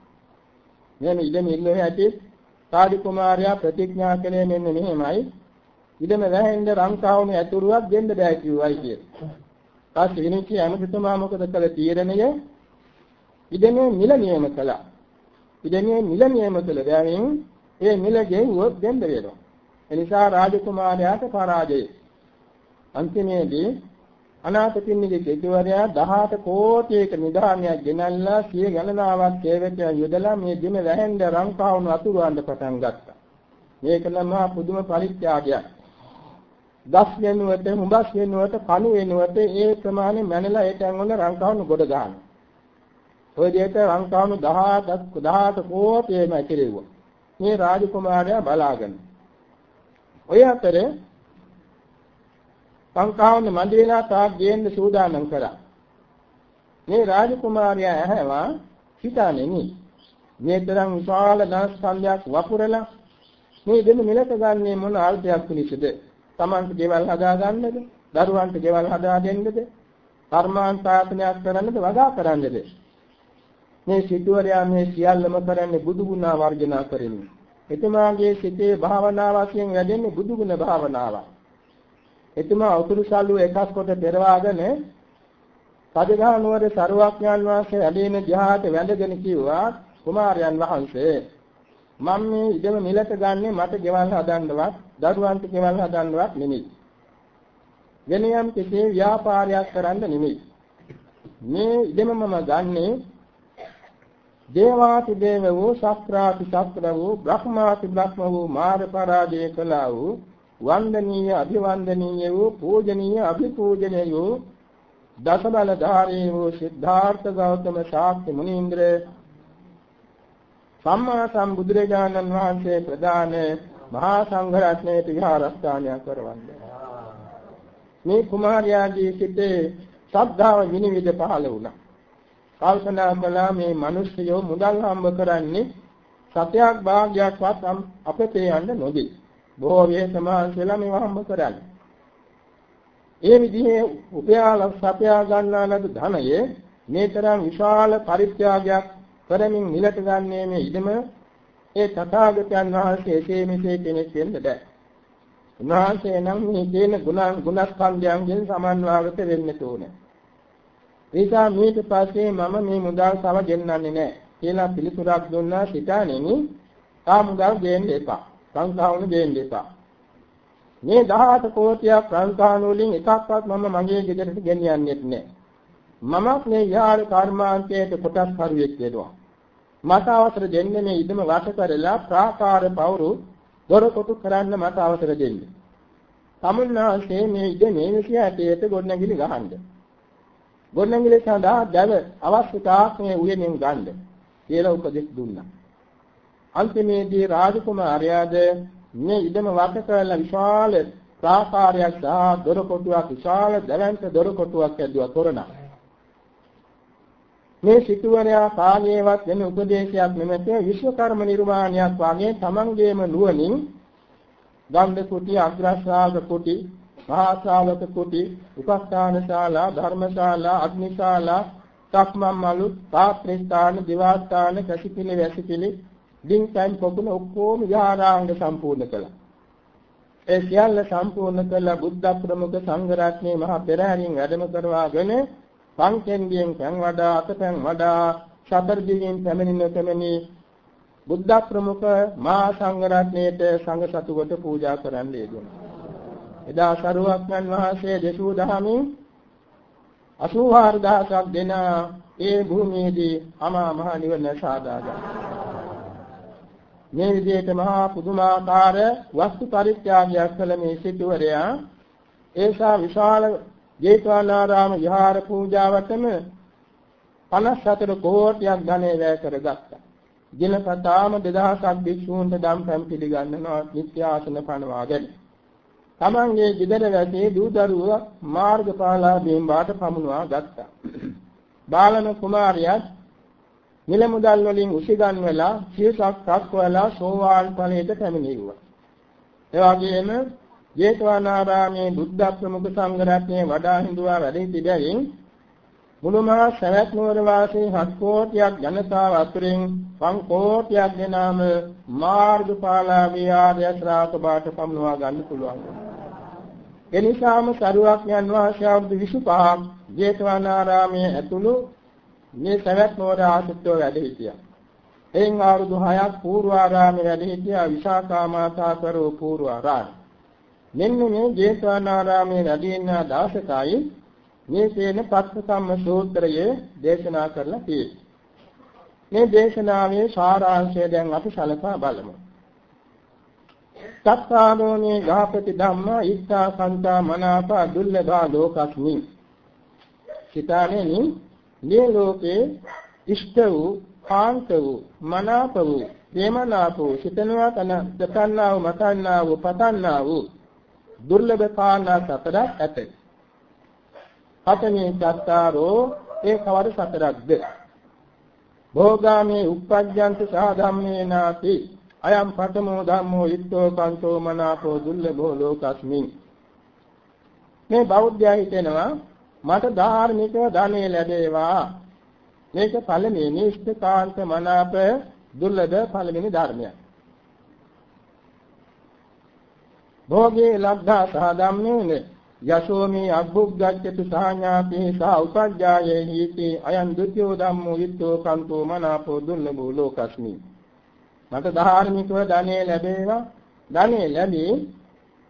Speaker 1: මෙන්න ඉඩම ඉල්ලුවේ ඇටි සාදි කුමාරයා ප්‍රතිඥා කළේ මෙන්න මෙහෙමයි. ඉඩම වැහෙන්න රංකාවුනේ ඇතුරුවක් දෙන්න බෑ කිව්වයි කියලා. ඊපස්සේ විනිශ්චය ඇමතිතුමා මොකද කළ තීරණය ඉඩමේ මිල නියම කළා. ඉඩමේ මිල නියම කළ බැවින් ඒ මිල ගෙවුවොත් දෙන්න වෙනවා. එනිසා රාජකුමාරයාට පරාජය. අන්තිමේදී අනාථපිණ්ඩික සිටුවරයා 18 කෝටියක නිධානයක් ගෙනල්ලා සිය ගණනාවක් සේවකයන් යොදලා මේ දින වැහෙන්ද රංකාවුණු අතුරුවන්න පටන් ගත්තා. මේක නම් පුදුම පරිත්‍යාගයක්. දස් වෙනුවට, හුඹස් වෙනුවට, කණු වෙනුවට ඒ ප්‍රමාණය මැනලා ඒ තැන් වල රංකාවුණු ගොඩ ගන්නවා. ඔය දෙයට ලංකාවු 18 18 කෝටියම ඇතිරෙව්වා. මේ රාජකුමාරයා බලාගෙන. ඔය අතරේ ලංකාවුන මන්දිරලා තාක් ගේන්න සූදානම් කරා. මේ රාජකුමාරයා ඇහැවා හිතානෙමි. මේ තරම් විශාල ධන සම්භයක් වපුරලා මේ දෙන්න මිලක ගන්නේ මොන අර්ථයක් පිණිසද? Tamanට ගෙවල් හදා ගන්නද? දරුවන්ට ගෙවල් හදා දෙන්නද? කර්මාන්තාපනයක් කරන්නද? වගා කරන්නද? මේ සිටුවරයා මේ සියල්ලම කරන්නේ බුදු ගුණ වර්ජනා කරමින්. එතුමාගේ සිතේ භාවනාව වශයෙන් වැඩෙන්නේ බුදු ගුණ භාවනාවයි. එතුමා උතුරු සල්ලු එකස් කොට පෙරවාගෙන සදගහ නුවර සරුවක්ඥාන් වහන්සේ වැඩින ජහාට වැඳගෙන කිව්වා කුමාරයන් වහන්සේ මම මේ ඉඩම මිලට ගන්නෙ මට ගෙවල් හදන්නවත් දරුවන්ට ගෙවල් හදන්නවත් නෙමෙයි. වෙන යම් කිසි ව්‍යාපාරයක් කරන්න නෙමෙයි. මේ ඉඩම මම ගන්නේ දේවාති දේව වූ ශස්ත්‍රාති ශස්ත්‍ර වූ බ්‍රහ්මාති බ්‍රහ්ම වූ මාර පරාජය කළා වූ වන්දනීය අභිවන්දනීය වූ පූජනීය අභිපූජනීය වූ දසබල ධාරී වූ සිද්ධාර්ථ ගෞතම ශාක්‍ය මුනීන්ද්‍ර සම්මා සම්බුදුරජාණන් වහන්සේ ප්‍රදාන මහා සංඝ රත්නයේ විහාරස්ථානයක් කරවන්නේ. මේ කුමාරයාගේ සිටේ ශ්‍රද්ධාව විනිවිද පහළ වුණා. කල්පනා කළා මේ මිනිස්සුયો මුදල් හම්බ කරන්නේ සතයක් භාගයක්වත් අපතේ යන්න නොදී. බොහෝ වේ සමාන්සලා මේව හම්බ කරන්නේ. ඒ විදිහේ උපයාල සපයා ගන්නා ලද ධනය මේ තරම් විශාල පරිත්‍යාගයක් කරමින් මිලට ගන්නේ මේ ඉදම ඒ තථාගතයන් වහන්සේ එසේ මෙසේ කෙනෙක් වෙන්න බෑ. උන්වහන්සේ නම් මේ කියන ගුණ ගුණස්කන්ධයන්ගෙන් සමන්වාගත වෙන්න ඕනේ. ඒසා මේක පස්සේ මම මේ මුදල් තව ගෙන්නන්නේ නැහැ කියලා පිළිතුරක් දුන්නා සිතානෙනි තා මුදල් දෙන්න එපා. සංඛාවුන දෙන්න එපා. මේ 18 කෝටියක් සංඛාන වලින් එකක්වත් මම මගේ ගෙදරට ගෙනියන්නෙත් නැහැ. මමත් මේ යාර කර්මාන්තයේ කොටස් කරුවෙක් වෙනවා. මට අවසර දෙන්නේ මේ ඉදම වට කරලා ප්‍රාකාර පවුරු දොරකොටු කරන්න මට අවසර දෙන්න. තමුන්නාසේ මේ ඉද මේ විසිය ඇටේට ගොඩනැගිලි ගහන්න. ගොඩනැගිලි සඳහා දැව අවශ්‍යතාවක් මේ උයනෙන් ගන්න කියලා උපදෙස් දුන්නා. අන්තිමේදී රාජකුමාරයාද මේ ඉදම වට කරලා විශාල ප්‍රාකාරයක් සහ දොරකොටුවක් විශාල දැවැන්ත දොරකොටුවක් ඇදුවා තොරණක්. මේ සිටුවරයා කාගේවත් වෙන උපදේශයක් නෙමෙයි විශ්වකර්ම නිර්මාණයක් වාගේ තමන්ගේම නුවණින් ගන්ධ කුටි අග්‍රශ්‍රාවක කුටි මහා ශ්‍රාවක කුටි උපස්ථාන ශාලා ධර්මශාලා අග්නිශාලා සක්මන්මලු පාත්‍රස්ථාන දිවාස්ථාන කසිපිලි වැසිපිලි දින්කන් පොකුණ ඔක්කොම විහාරාංග සම්පූර්ණ කළා ඒ සියල්ල සම්පූර්ණ කළ බුද්ධ ප්‍රමුඛ සංඝ රත්නයේ මහා පෙරහැරින් වැඩම කරවාගෙන පංචෙන්දියෙන් පෑන් වඩා අතපෑන් වඩා සතර දිගින් පැමිණෙන කෙනෙනි බුද්ධ ප්‍රමුඛ මහා සංඝ රත්නයේට සංඝ සතු කොට පූජා කරන්න යෙදුණා. එදා සරුවක්මන් වහන්සේ දෙසූ දහමින් 84000ක් දෙන ඒ භූමියේදී අමා මහ නිවන සාදා මේ විදිහට මහා පුදුමාකාර වස්තු පරිත්‍යාගයක් කළ මේ සිටුවරයා ඒසා විශාල ජේතවනාරාම විහාර පූජාවටම 54 කෝටියක් ධනෙ වැය කරගත්තා. දිනපතාම 2000ක් භික්ෂූන්ට දම් පැම් පිළිගන්නවා නිත්‍ය ආසන පනවාගෙන. තමන්ගේ ගෙදර වැටේ දූ දරුවා මාර්ගඵලාභයෙන් වාට පමුණවා ගත්තා. බාලන කුමාරයාත් නිල මුදල් වලින් උසිගන්වලා සියසක් රක්වලා සෝවාන් ඵලයට පැමිණෙව්වා. ඒ වගේම ජේතවනාරාමේ බුද්ධ ප්‍රමුඛ සංඝ රත්නයේ වඩා හිඳුවා වැඩ සිටියයින් මුළු මහා සවැත් නුවර වාසී හත් කෝටියක් ජනතාව අතුරින් පන් කෝටියක් දෙනාම මාර්ගඵලාභී ආර්ය ශ්‍රාවක බාට පමුණවා ගන්න පුළුවන්. එනිසාම සරුවක් යන වාසී අවුරුදු 25ක් ජේතවනාරාමයේ ඇතුළු මේ සවැත් නුවර ආසුත්ව වැඩ සිටියා. එයින් අවුරුදු 6ක් පූර්වාරාමයේ වැඩ සිටියා විශාඛා මාතා කරෝ පූර්වාරාමයේ මෙන්න මේ ජේතවනාරාමයේ රැඳෙන දාසකයි මේ තේන පස්සකම්ම සූත්‍රය දේශනා කරලා තියෙන්නේ. මේ දේශනාවේ සාරාංශය දැන් අපි සලකා බලමු. තත්සාදෝනේ ගාපති ධම්මා ඉස්සා සන්තා මනාපා දුල්ලභා ලෝකස්මි. සිතානෙනි මේ ලෝකේ ඉෂ්ට වූ කාන්ත වූ මනාප වූ ප්‍රේමනාප වූ සිතනවා තන දකන්නා වූ මතන්නා වූ පතන්නා වූ දුර්ලභ කාරණා සතරක් ඇත. හතනේ චත්තාරෝ ඒ කවර සතරක්ද? භෝගාමේ uppajjant සාධම්මේ නාති අයම් පඨමෝ ධම්මෝ ඉත්තෝ කන්තෝ මනාපෝ දුර්ලභෝ ලෝකස්මින්. මේ බෞද්ධයා හිතෙනවා මට ධාර්මික ධනෙ ලැබේවා. මේක පළවෙනි ඉෂ්ඨකාන්ත මනාප දුර්ලභ පළවෙනි ධර්මයක්. භෝගේ ලබ්ධා සාධම්මේන යශෝමි අබ්බුග්ගච්ඡතු සාඥාපේ සා උපජ්ජායේ හීති අයං ဒ ුතියෝ ධම්මෝ විත්තෝ කන්තෝ මනාපෝ දුර්ලභෝ ලෝකස්මි මට ධාර්මිකව ධනෙ ලැබේවා. ධනෙ ලැබී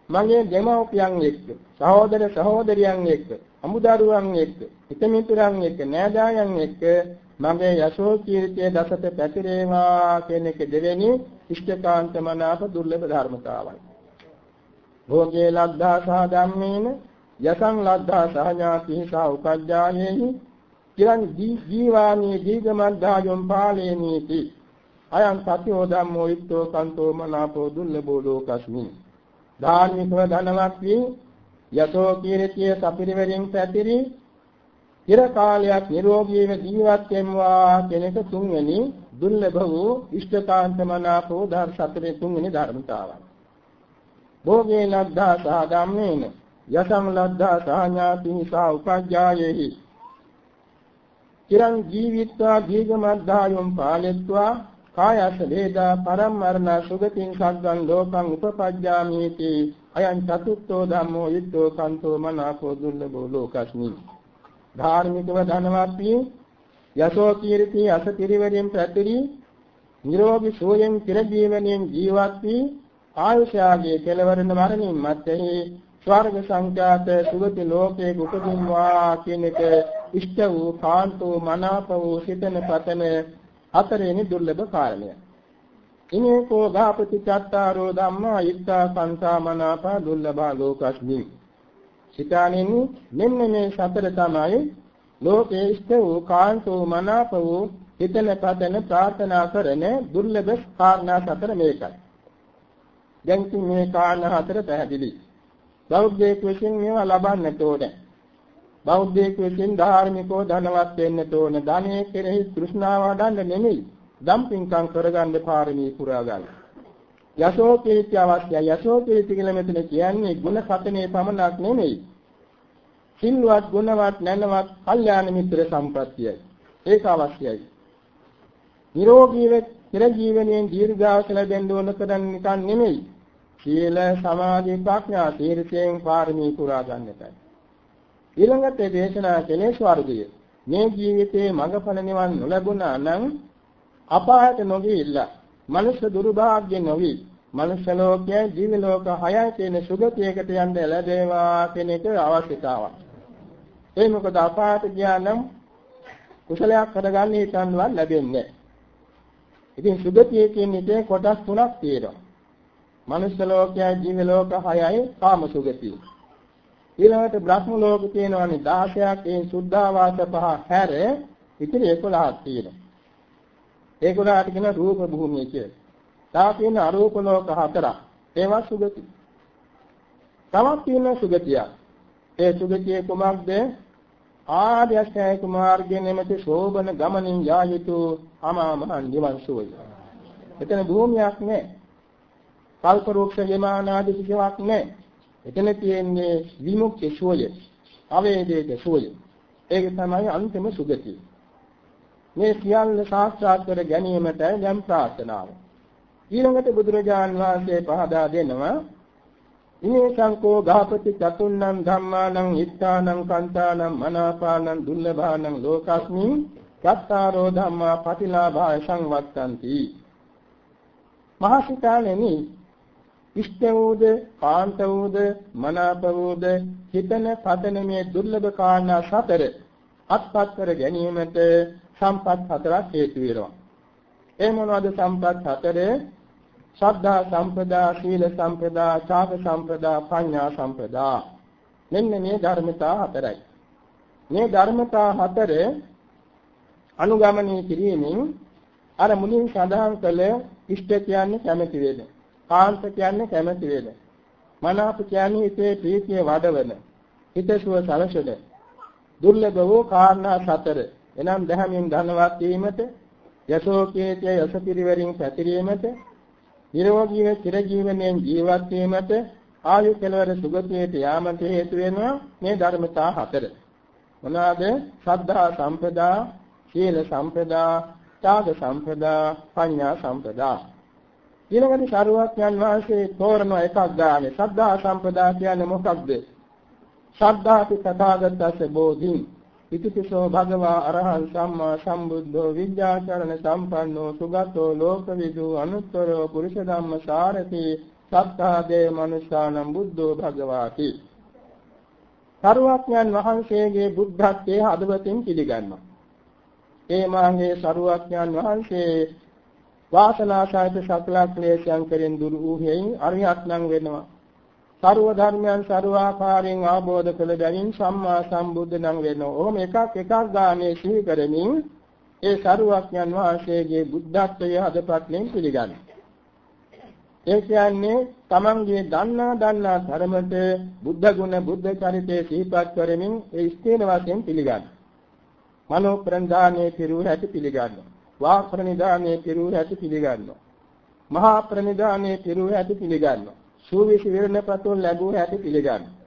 Speaker 1: මගේ දෙමව්පියන් එක්ක සහෝදර සහෝදරියන් එක්ක අමුදරුවන් එක්ක හිතමිතුරන් එක්ක නෑදෑයන් එක්ක මගේ යශෝ කීර්තිය දසත පැතිරේවා කියන එක දෙවෙනි ඉෂ්ඨකාන්ත මනාප දුර්ලභ ධර්මතාවයි. භෝගේ ලද්ධා සහ ධම්මේන යසං ලද්ධා සහ ඥාති සහ උපජ්ජායේහි කිරං ජීවාමී දීගමද්ධායොම් පාලේනීති. අයං සත්‍යෝ ධම්මෝ ඉත්තෝ කන්තෝ මනාපෝ දුල්ලභෝ ලෝකස්මි ධාර්මිකව ධනවත් වී යතෝ කීර්තිය සපිරිවරින් පැතිරි චිර කාලයක් නිරෝගීව ජීවත් වෙම්වා කෙනෙක් තුන්වෙනි දුර්ලභ වූ ඉෂ්ඨකාන්ත මනාපෝ ධර් සතරේ තුන්වෙනි ධර්මතාවයි. භෝගේ ලද්දා සහ ධම්මේන යසං ලද්දා සහ ඥාති සහ උපජ්ජායෙහි චිරං ජීවිත්වා දීගමද්ධායම් පාලෙත්වා කායස වේදා පරම්මරණ සුගතින් සග්ගං ලෝකං උපපජ්ජාමීති। අයං චතුත්ථෝ ධම්මෝ යුද්ධෝ කන්තෝ මනාපෝ දුර්ලභෝ ලෝකස්මි। ධාර්මිකව ධනවත් වී යසෝ කීර්ති අස පිරිවරෙන් පැතිරි නිරෝගී සෝයෙන් චිර ජීවණයෙන් ජීවත් වී ආයුෂාගේ කෙලවරන මරණින් මැත්තේ ස්වර්ග සංඛ්‍යාත සුගති ලෝකේ උපදින්වා කියන එක ඉෂ්ට වූ කාන්තෝ මනාප වූ සිතන පතන හතරෙනි දුර්ලභ කාරණය. ඉමේකෝ ගාපති චත්තාරෝ ධම්මා ඉත්තා සංසා මනාපා දුර්ලභා ලෝකස්මි. සිතානෙනි මෙන්න මේ සතර තමයි ලෝකේ ඉෂ්ට වූ කාන්තෝ මනාප වූ හිතන පතන ප්‍රාර්ථනා කරන දුර්ලභ කාරණා සතර මේකයි. දැන් මේ කාරණා හතර පැහැදිලි. බෞද්ධයෙක් විසින් මේවා ලබන්නට ඕනේ. බෞද්ධයෙක් විසින් ධාර්මිකව ධනවත් වෙන්න ඕනේ. ධනෙ කෙරෙහි තෘෂ්ණාව වඩන්න නෙමෙයි. දම්පින්කම් කරගන්න පාරමී පුරා ගන්න. යසෝ කීර්ති අවශ්‍යයි. යසෝ කීර්ති කියලා මෙතන කියන්නේ ಗುಣ සතනේ පමණක් නෙමෙයි. සිල්වත් ගුණවත් නැනවත් කල්යාණ මිත්‍ර සම්ප්‍රත්‍යයයි. ඒක අවශ්‍යයි. නිරෝගීව චිර ජීවනයෙන් දීර්ඝාස ලැබෙන්න ඕන කරන් නිකන් නෙමෙයි. සීල සමාධි ප්‍රඥා තීර්ථයෙන් පාරමී පුරා ගන්නටයි. ඊළඟට දේශනා කළේ ස්වර්ගය. මේ ජීවිතයේ මඟඵල නිවන් නොලැබුණා නම් අපායට නොගියilla. මනුෂ්‍ය දුර්භාග්‍ය නොවි. මනුෂ්‍ය ලෝකයේ දිව්‍ය ලෝක හයයි තියෙන සුගතියකට යන්න ලැබේවා කියන එක අවශ්‍යතාවක්. ඒ මොකද අපායට ගියා නම් කුසලයක් කරගන්න හිතන්නවත් ලැබෙන්නේ නැහැ. ඉතින් සුගතිය කියන එකේ කොටස් තුනක් තියෙනවා. මනුෂ්‍ය ලෝකයයි ජීව ලෝක හයයි කාම සුගතිය. ඊළඟට බ්‍රහ්ම ලෝක තියෙනවානේ 16ක් ඒ සුද්ධාවාස පහ හැර ඉතින් 11ක් තියෙනවා. ඒගොල්ලන්ට කියන රූප භූමිය කියලා. තව තියෙන අරූප ලෝක හතරක්. ඒවා සුගති. තවත් තියෙන සුගතියක්. ඒ සුගතියේ කුමක්ද? ආර්ය අෂ්ටාංගික මාර්ගයේ නැමැති ශෝබන ගමනින් යා යුතු අමා මහ නිවන් සුවය. එතන භූමියක් නැහැ. කල්ප රෝක්ෂ විමානාදී කිසිවක් නැහැ. එතන තියෙන්නේ විමුක්ති සුවය. අවේදේක සුවය. ඒක තමයි අන්තිම සුගතිය. මේ සියල්ල සාක්ෂාත් කර ගැනීමට යම් ප්‍රාර්ථනාව. ඊළඟට බුදුරජාන් වහන්සේ පහදා දෙනවා ඉනේ සංකෝ ගාපති චතුන්නම් ධම්මානං ඉත්තානං කන්තානං මනාපානං දුල්ලභානං ලෝකස්මින් චත්තාරෝ ධම්මා පටිලාභාය සංවත්තಂತಿ මහසිතාලෙනි ඉෂ්ඨ වූද කාන්ත වූද මනාප වූද හිතන පතන මේ දුර්ලභ කාරණා සතර අත්පත් කර ගැනීමට සම්පත් හතරක් හේතු වෙනවා ඒ මොනවද සම්පත් හතරේ ශ්‍රද්ධා සම්පදා, සීල සම්පදා, ඡාග සම්පදා, පඤ්ඤා සම්පදා. මෙන්න මේ ධර්මතා හතරයි. මේ ධර්මතා හතර අනුගමනය කිරීමෙන් අර මුලින් සඳහන් කළ ඉෂ්ට කියන්නේ කැමැති වේද. කාන්ත කියන්නේ කැමැති වේද. මනාප කියන්නේ හිතේ ප්‍රීතිය වඩවන. හිතසුව සලසන. දුර්ලභ වූ කාරණා සතර. එනම් දහමින් ධනවත් වීමට යසෝ කීතිය යස පිරිවරින් පැතිරීමට නිරෝගීව චිර ජීවනයෙන් ජීවත් වීමට ආයු කෙලවර සුගතියට යාමට හේතු වෙනවා මේ ධර්මතා හතර. මොනවාද? ශ්‍රද්ධා සම්පදා, සීල සම්පදා, ත්‍යාග සම්පදා, පඤ්ඤා සම්පදා. ඊළඟට සාරවත්යන් වහන්සේ තෝරන එකක් ගානේ. ශ්‍රද්ධා සම්පදා කියන්නේ මොකක්ද? ශ්‍රද්ධාති තථාගතස්ස බෝධින්. ඉතිපිසෝ භගවා අරහං සම්මා සම්බුද්ධෝ විද්‍යාචරණ සම්පන්නෝ සුගතෝ ලෝකවිදු අනුත්තරෝ පුරුෂ ධම්ම සාරති සත්තාදේ මනුෂ්‍යානම් බුද්ධෝ භගවාති. සරුවක්ඥන් වහන්සේගේ බුද්ධත්වයේ හදවතින් පිළිගන්නවා. ඒ මාගේ සරුවක්ඥන් වහන්සේ වාසනාසහිත සකල ක්ලේශයන් කෙරෙන් දුරු වූ හේයින් අරිහත් නම් වෙනවා. ਸਰව ධර්මයන් ਸਰවාකාරයෙන් ආબોධ කළ බැවින් සම්මා සම්බුද්ධ නම් වෙනවා. ඔහොම එකක් එකක් ගානේ සිහි කරමින් ඒ සරුවක්ඥන් වහන්සේගේ බුද්ධත්වයේ හදපත්ලෙන් පිළිගන්න. ඒ කියන්නේ තමන්ගේ දන්නා දන්නා ධර්මත බුද්ධ ගුණ බුද්ධ චරිතය සිහිපත් කරමින් ඒ ස්ථීන වශයෙන් පිළිගන්න. මනෝ ප්‍රඥානේ පිරුව ඇති පිළිගන්නවා. වාක් ප්‍රනිධානයේ පිරුව ඇති පිළිගන්නවා. මහා ප්‍රනිධානයේ පිරුව ඇති පිළිගන්නවා. සූවිසි විරණ පතුල් ලැබුව ඇති පිළිගන්නවා.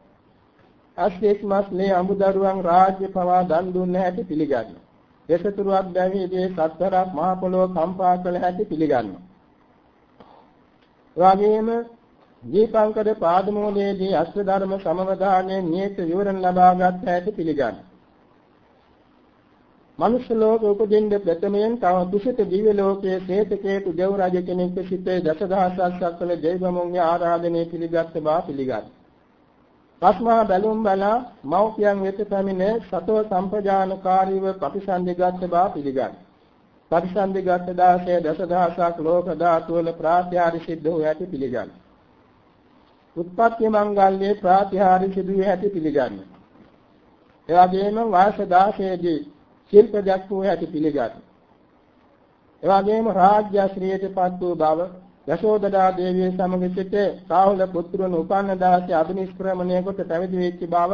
Speaker 1: අස්තේක් මස්නේ අමුදරුවන් රාජ්‍ය පවා දන් දුන්න හැටි පිළිගන්නවා. දෙසතුරුක් බැවිදී සත්තරක් මහ පොළොව කම්පා කළ හැටි පිළිගන්නවා. එවාගෙම දීපංකර පාදමෝලයේදී අෂ්ට ධර්ම සමවදානයේ නියත විවරණ ලබාගත් හැටි පිළිගන්නවා. මනුෂ්‍ය ලෝක උපදින්න ප්‍රථමයෙන් තව දුසිත දිව්‍ය ලෝකයේ හේතකේතු දෙව් රජ කෙනෙක් සිටේ දසදහසක් සක්වල දෙවිවරුන්ගේ ආරාධනය පිළිගත් බව පිළිගත්. පස්මා බැලුම් බලා මෞපියන් වෙත පැමිණ සතෝ සම්පජානකාරීව ප්‍රතිසන්දිගත් බව පිළිගත්. ප්‍රතිසන්දිගත් දාසයේ දසදහසක් ලෝක ධාතු වල ප්‍රාත්‍යාරි සිද්ධ වූ ඇති පිළිගත්. උත්පත්ති මංගල්‍යයේ ප්‍රාත්‍යාරි සිදු වූ ඇති පිළිගත්. එවැගේම වාස 16 දී ශිල්ප දැක්වූ හැටි පිළිගත්. එවාගෙම රාජ්‍ය ශ්‍රීයටපත් වූ බව යශෝදරා දේවිය සමග සිට රාහුල පුත්‍රයන් උපන්න දාසය අභිනිෂ්ක්‍රමණය කොට පැවිදි වෙච්ච බව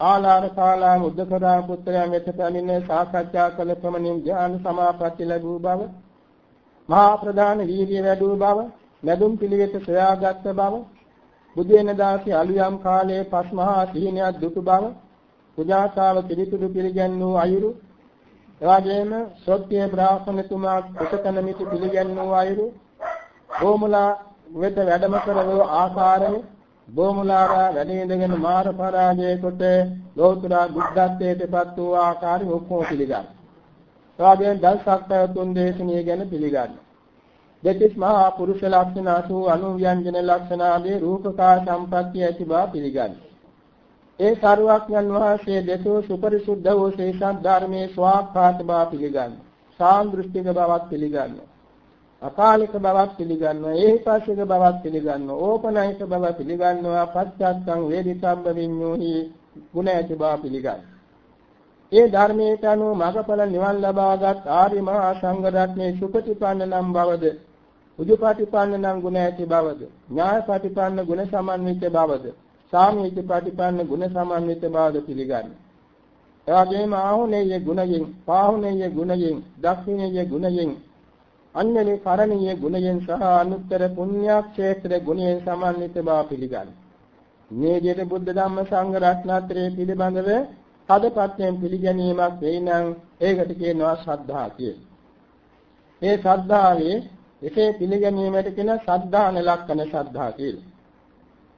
Speaker 1: ආලාර කාලා මුද්දකරා පුත්‍රයන් වෙත පැමිණ සාකච්ඡා කළ ප්‍රමණින් ඥාන සමාපatti ලැබූ බව මහා ප්‍රධාන වීර්ය වැඩූ බව ලැබුම් පිළිවෙත සොයාගත් බව බුදු වෙන දාසී අලුයම් කාලයේ පස් මහා සිහිනයක් දුටු බව සුජාතාව පිළිතුරු පිළිගන්නෝ අයුරු එවාගෙම සොත්‍ය බ්‍රාහ්මණතුමා කුසතන මිති පිළිගන්නෝ අයුරු බොමුලා වෙත වැඩම කරවෝ ආකාරය බොමුලාරා වැඩ ඉඳගෙන මාර පරාජය කොට ලෝතර බුද්ධත්වයටපත් වූ ආකාරය ඔක්කොම පිළිගන්න. එවාගෙම දල්සක් පැවතුම් දේශනිය ගැන පිළිගන්න. දෙතිස් මහා පුරුෂ ලක්ෂණ 80 අනුව්‍යංජන ලක්ෂණ ආදී රූපකා සම්පත්‍ය ඇති බව පිළිගන්න. ඒ සාරවත්යන් වහන්සේ දෙසෝ සුපරිසුද්ධ වූ ශේෂන් ධර්මයේ ස්වාක්ඛාත බව පිළිගන්න. සාන්දෘෂ්ටික බවක් පිළිගන්න. අකාලික බවක් පිළිගන්න. ඒහිපාසික බවක් පිළිගන්න. ඕපනයික බව පිළිගන්නවා. පච්චත්තං වේදිතබ්බ විඤ්ඤෝහි ගුණ ඇති බව පිළිගන්න. ඒ ධර්මයට අනුව මඟඵල නිවන් ලබාගත් ආර්ය මහා සංඝ රත්නයේ සුපටිපන්න නම් බවද උජුපටිපන්න නම් ගුණ ඇති බවද ඥායපටිපන්න ගුණ සමන්විත බවද සාමීච ප්‍රතිපන්න ගුණ සමන්විත බවද පිළිගන්න. එවැගේම ආහුනේය ගුණයෙන්, පාහුනේය ගුණයෙන්, දක්ෂිනේය ගුණයෙන්, අන්‍යනේ කරණීය ගුණයෙන් සහ අනුත්තර පුණ්‍යක්ෂේත්‍ර ගුණයෙන් සමන්විත බව පිළිගන්න. මේ විදිහට බුද්ධ ධම්ම සංඝ රත්නත්‍රයේ පිළිබඳව පදපත්යෙන් පිළිගැනීමක් වෙයි නම් ඒකට කියනවා ශ්‍රද්ධා කියලා. මේ ශ්‍රද්ධාවේ එසේ පිළිගැනීමට කියන ශ්‍රද්ධාන ලක්ෂණ ශ්‍රද්ධා කියලා.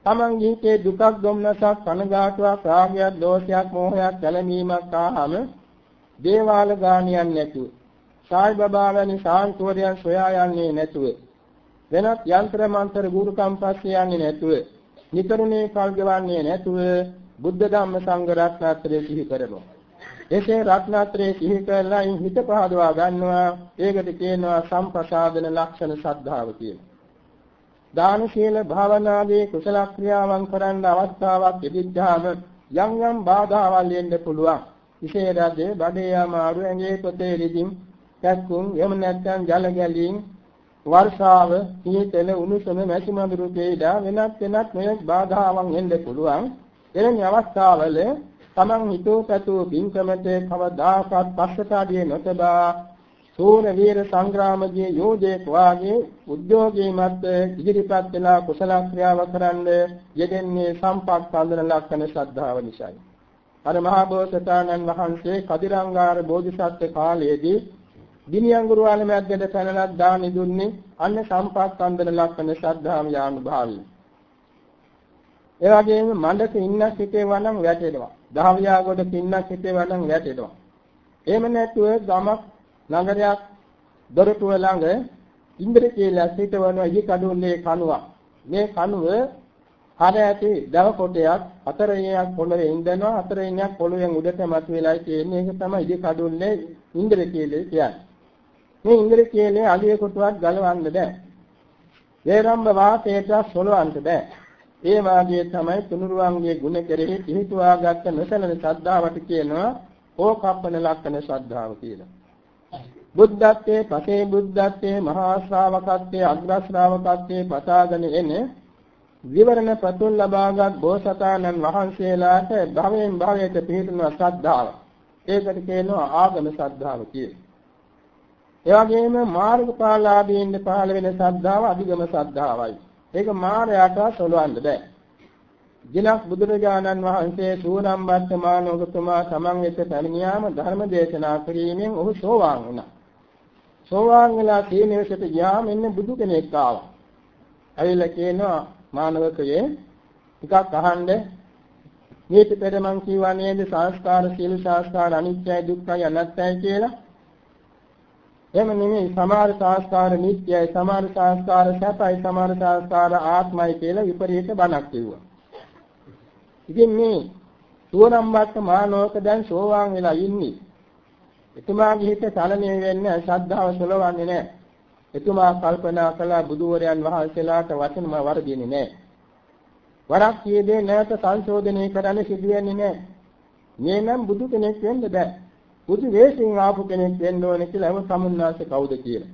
Speaker 1: තමන් ජීවිතේ දුකක් දුම්නසක් කනගාටුවක් රාගයක් දෝෂයක් මෝහයක් කැළඹීමක් ආවම දේවාල ගානියන් නැතුව සායි බබා වැනි සාන්තුවරයන් සොයා යන්නේ නැතුව වෙනත් යන්ත්‍ර මන්ත්‍ර ගුරුකම් පස්සේ යන්නේ නැතුව නිතරුණේ කල් ගෙවන්නේ නැතුව බුද්ධ ධම්ම සංඝ රත්නත්‍රය සිහි කරනවා එසේ රත්නත්‍රය සිහි කරලා හිත පහදවා ගන්නවා. ඒකට කියනවා සම්ප්‍රසාදන ලක්ෂණ ශ්‍රද්ධාව කියලා. දාන ශීල භාවනාදී කුසල ක්‍රියාවන් කරන්න අවස්ථාවක් ලැබිච්චාම යම් යම් බාධාවල් එන්න පුළුවන්. විශේෂයෙන් බඩේ අමාරු ඇඟේ පොතේ රිදින් කැක්කුම් එහෙම නැත්නම් ජල ගැලීම් වර්ෂාව සීතල උණුසුම මැසි මඳුරු වේදා වෙනත් වෙනත් මේ බාධාවන් එන්න පුළුවන්. එවැනි අවස්ථාවල තමන් හිතෝ පැතෝ බින්කමට කවදාකවත් පස්සට නොතබා සූර වීර සංග්‍රාමයේ යෝධයෙක් වාගේ උද්‍යෝගී මත ඉදිරිපත් වෙලා කුසල ක්‍රියාව කරන්න යෙදෙන්නේ සම්පක් සම්දන ලක්ෂණ ශ්‍රද්ධාව නිසායි. අර මහා බෝසතාණන් වහන්සේ කදිරංගාර බෝධිසත්ව කාලයේදී දිනියංගුරු වලමැද්දට පැනලා දානි දුන්නේ අන්න සම්පක් සම්දන ලක්ෂණ ශ්‍රද්ධාව යානුභාවී. ඒ වගේම මණ්ඩක ඉන්නක් හිතේ වනම් වැටෙනවා. දහවියා කොට පින්නක් හිතේ වනම් වැටෙනවා. එහෙම නැතුව ගමක් නගරයක් දොරටුව ළඟ ඉන්ද්‍ර කියලා සිටවන ඉහි කඩුල්ලේ කණුවක්. මේ කණුව හර ඇති දව කොටයක් අතර ඉයක් පොළවේ ඉඳනවා අතර ඉයක් පොළවෙන් උඩට මතුවලා තියෙන්නේ ඒක තමයි ඉහි කඩුල්ලේ ඉන්ද්‍ර කියලා කියන්නේ. මේ ඉන්ද්‍ර කියන්නේ අලිය කොටුවක් ගලවන්න බෑ. වේරම්බ වාසයට සොලවන්න බෑ. ඒ වාගේ තමයි තුනුරුවන්ගේ ගුණ කෙරෙහි පිහිටුවාගත්ත නොසලන ශ්‍රද්ධාවට කියනවා ඕකප්පන ලක්ෂණ ශ්‍රද්ධාව කියලා. බුද්ධත්වයේ පසේ බුද්ධත්වයේ මහා ශ්‍රාවකත්වයේ අග්‍ර ශ්‍රාවකත්වයේ පතාගෙන එන විවරණ ප්‍රතුල් ලබාගත් බෝසතාණන් වහන්සේලාට භවයෙන් භවයට පිහිටන ශ්‍රද්ධාව. ඒකට කියනවා ආගම ශ්‍රද්ධාව කියලා. ඒ වගේම මාර්ගඵලාදීන් පහළ වෙන ශ්‍රද්ධාව අධිගම ශ්‍රද්ධාවයි. ඒක මායයට සලවන්න බෑ. දිනක් බුදුරජාණන් වහන්සේ සූනම් වර්තමානෝගතුමා තමන් වෙත පැමිණියාම ධර්ම දේශනා කිරීමෙන් ඔහු සෝවාන් වුණා. සෝවාන් වෙලා සීනිවසට ගියාම එන්න බුදු කෙනෙක් ආවා. ඇවිල්ලා කියනවා මානවකයේ ටිකක් අහන්න මේක පෙර මං කියවා නේද සංස්කාර සීල සංස්කාර අනිත්‍යයි දුක්ඛයි අනාත්තයි කියලා එහෙම නෙමෙයි සමහර සංස්කාර නිත්‍යයි සමහර සංස්කාර සැපයි සමහර සංස්කාර ආත්මයි කියලා විපරීත බණක් කිව්වා. ඉතින් මේ සෝනම්වත් මානෝක දැන් සෝවාන් වෙලා ඉන්නේ. එතුමාගේ හිත චලනය වෙන්නේ ශ්‍රද්ධාව සලවන්නේ නැහැ. එතුමා කල්පනා කළා බුදුවරයන් වහන්සේලාට වචනම වර්ධින්නේ නැහැ. වරක් කියදේ නැවත සංශෝධනය කරන්න සිදු වෙන්නේ නැහැ. මේ නම් බුදු කෙනෙක් වෙන්න බෑ. බුදු වේශයෙන් ආපු කෙනෙක් වෙන්න ඕනේ කියලා එම සමුන්නාසේ කවුද කියලා.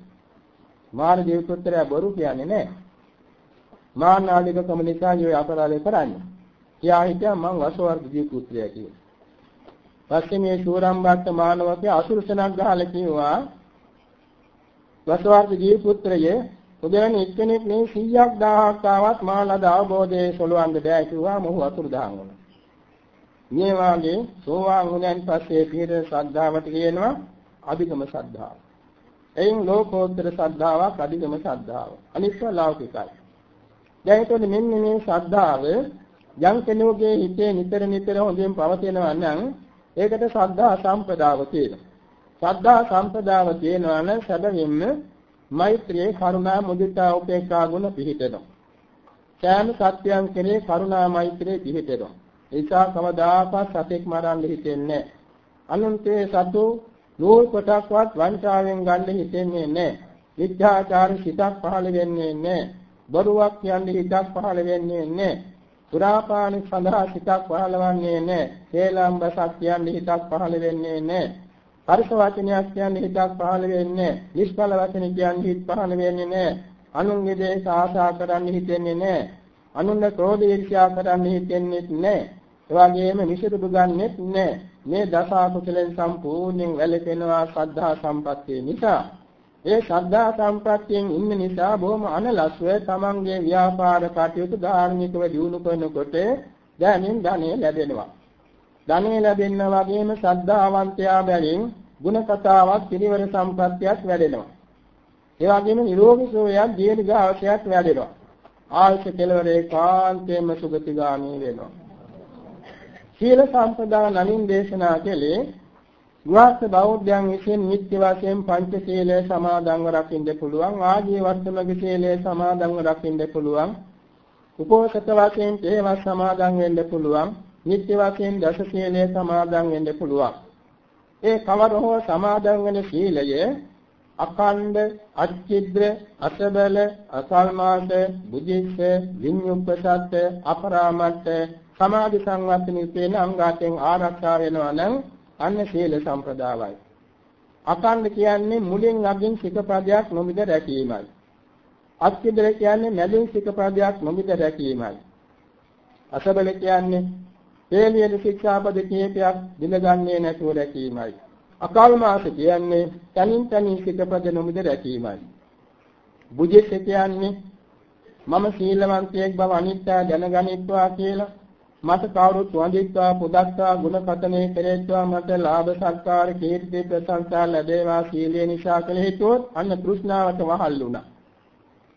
Speaker 1: මාන දේව පුත්‍රයා බොරු කියන්නේ නැහැ. මානාලික කම නිසා යෝ අපරාධය කරන්නේ. කියා හිටියා මං වසවර්ග දී පුත්‍රයා කියලා. පස්සේ මේ ශූරම්බක්ත මානවකේ අසුරසනක් ගහලා කිව්වා වසවර්ග දී පුත්‍රයේ උදේන එක්කෙනෙක් මේ 100ක් 1000ක් ආවත් මාළද අවබෝධයේ සොලවන්න බෑ කිව්වා මොහු අතුරු දහන් වුණා. මේ වාගේ සෝවාන් වුණාන් පස්සේ පිළිර ශ්‍රද්ධාවට කියනවා අධිගම ශ්‍රද්ධාව. එයින් ලෝකෝත්තර ශ්‍රද්ධාවක් අධිගම ශ්‍රද්ධාව. අනිත්‍ය ලෞකිකයි. දැන් එතකොට මෙන්න මේ ශ්‍රද්ධාව යම් කෙනෙකුගේ හිතේ නිතර නිතර හොඳින් පවතිනවා නම් ඒකට ශ්‍රද්ධා සම්පදාව කියනවා. ශ්‍රද්ධා සම්පදාව කියනවා නම් සැබවින්ම මෛත්‍රියේ කරුණා මුදිතා උපේක්ඛා ගුණ පිහිටෙනවා. සෑම සත්‍යයන් කෙරේ කරුණා මෛත්‍රියේ පිහිටෙනවා. ඒසා කවදාකවත් සතෙක් මරන්න හිතෙන්නේ නැහැ. අනුන්තේ සතු නූල් කොටක්වත් වංචාවෙන් ගන්න හිතෙන්නේ නැහැ. විද්‍යාචාර සිතක් පහළ වෙන්නේ නැහැ. බොරුවක් කියන්නේ හිතක් පහළ වෙන්නේ නැහැ. සුරාපාන සඳහා සිතක් පහළවන්නේ නැහැ. හේලම්බසක් කියන්නේ හිතක් පහළ වෙන්නේ නැහැ. පරිස වචනයක් කියන්නේ හිතක් පහළ වෙන්නේ නැහැ. නිෂ්ඵල වචන කියන්නේ හිත පහළ වෙන්නේ නැහැ. අනුන්ගේ දේශ ආශා කරන්න හිතෙන්නේ නැහැ. අනුන්ගේ ක්‍රෝධ ඊර්ෂ්‍යා කරන්න හිතෙන්නේ නැහැ. එවාගෙම නිෂිදුබ ගන්නෙත් නැහැ. මේ දස අකුසලෙන් සම්පූර්ණයෙන් වැළකෙනවා ශ්‍රද්ධා සම්පත්තිය නිසා. ඒ ශ්‍රද්ධා සම්ප්‍රත්‍යයෙන් ඉන්න නිසා බොහොම අනලස්ව තමන්ගේ ව්‍යාපාර කටයුතු ධාර්මිකව දියුණු කරනකොට දැනින් ධනෙ ලැබෙනවා. ධනෙ ලැබෙන්න වගේම ශ්‍රද්ධාවන්තයා බැවින් ಗುಣ කතාවක් පිරිවර සම්පත්තියක් වැඩෙනවා. ඒ වගේම නිරෝගී සෝයක් දීර්ඝාසයක් වැඩෙනවා. ආයත කෙලවරේ කාන්තේම සුගතිගාමී වෙනවා. සීල සම්පදා නමින් දේශනා කළේ ගෘහස්ත බෞද්ධයන් විසින් නිත්‍ය වශයෙන් පංච සීලය සමාදන්ව රකින්න පුළුවන් ආදී වර්තමක සීලය සමාදන්ව රකින්න පුළුවන් උපෝසත වශයෙන් තේවස් සමාදන් වෙන්න පුළුවන් නිත්‍ය වශයෙන් දස සීලය සමාදන් වෙන්න පුළුවන්. ඒ කවර හෝ සමාදන් වෙන සීලය අඛණ්ඩ අච්චිද්‍ර අසබල අසල්මාස බුද්ධිස්ස විඤ්ඤුප්පසත් අපරාමත්ත සමාධි සංවත්තනිය කියන අංගාතෙන් ආරක්ෂා වෙනවා නම් අන්න සීල සම්ප්‍රදායයි. අකණ්ඩ කියන්නේ මුලින් අගින් සිකපදයක් නොමිද රැකීමයි. අත්කිදල කියන්නේ මැදින් සිකපදයක් නොමිද රැකීමයි. අසබල කියන්නේ හේලියල ශික්ෂාපද කීපයක් දිනගන්නේ නැතුව රැකීමයි. අකල් මාස කියන්නේ තනින් තනින් සිකපද නොමිද රැකීමයි. බුජෙත් කියන්නේ මම සීලවන්තයෙක් බව අනිත්‍ය දැනගනිත්වා කියලා මට කවුරුත් වඳිත්වා පුදත්වා ගුණ කතනේ කෙරෙත්වා මට ලාභ සත්කාර කීර්ති ප්‍රශංසා ලැබේවා සීලය නිසා කළ හේතුවත් අන්න තෘෂ්ණාවට වහල් වුණා.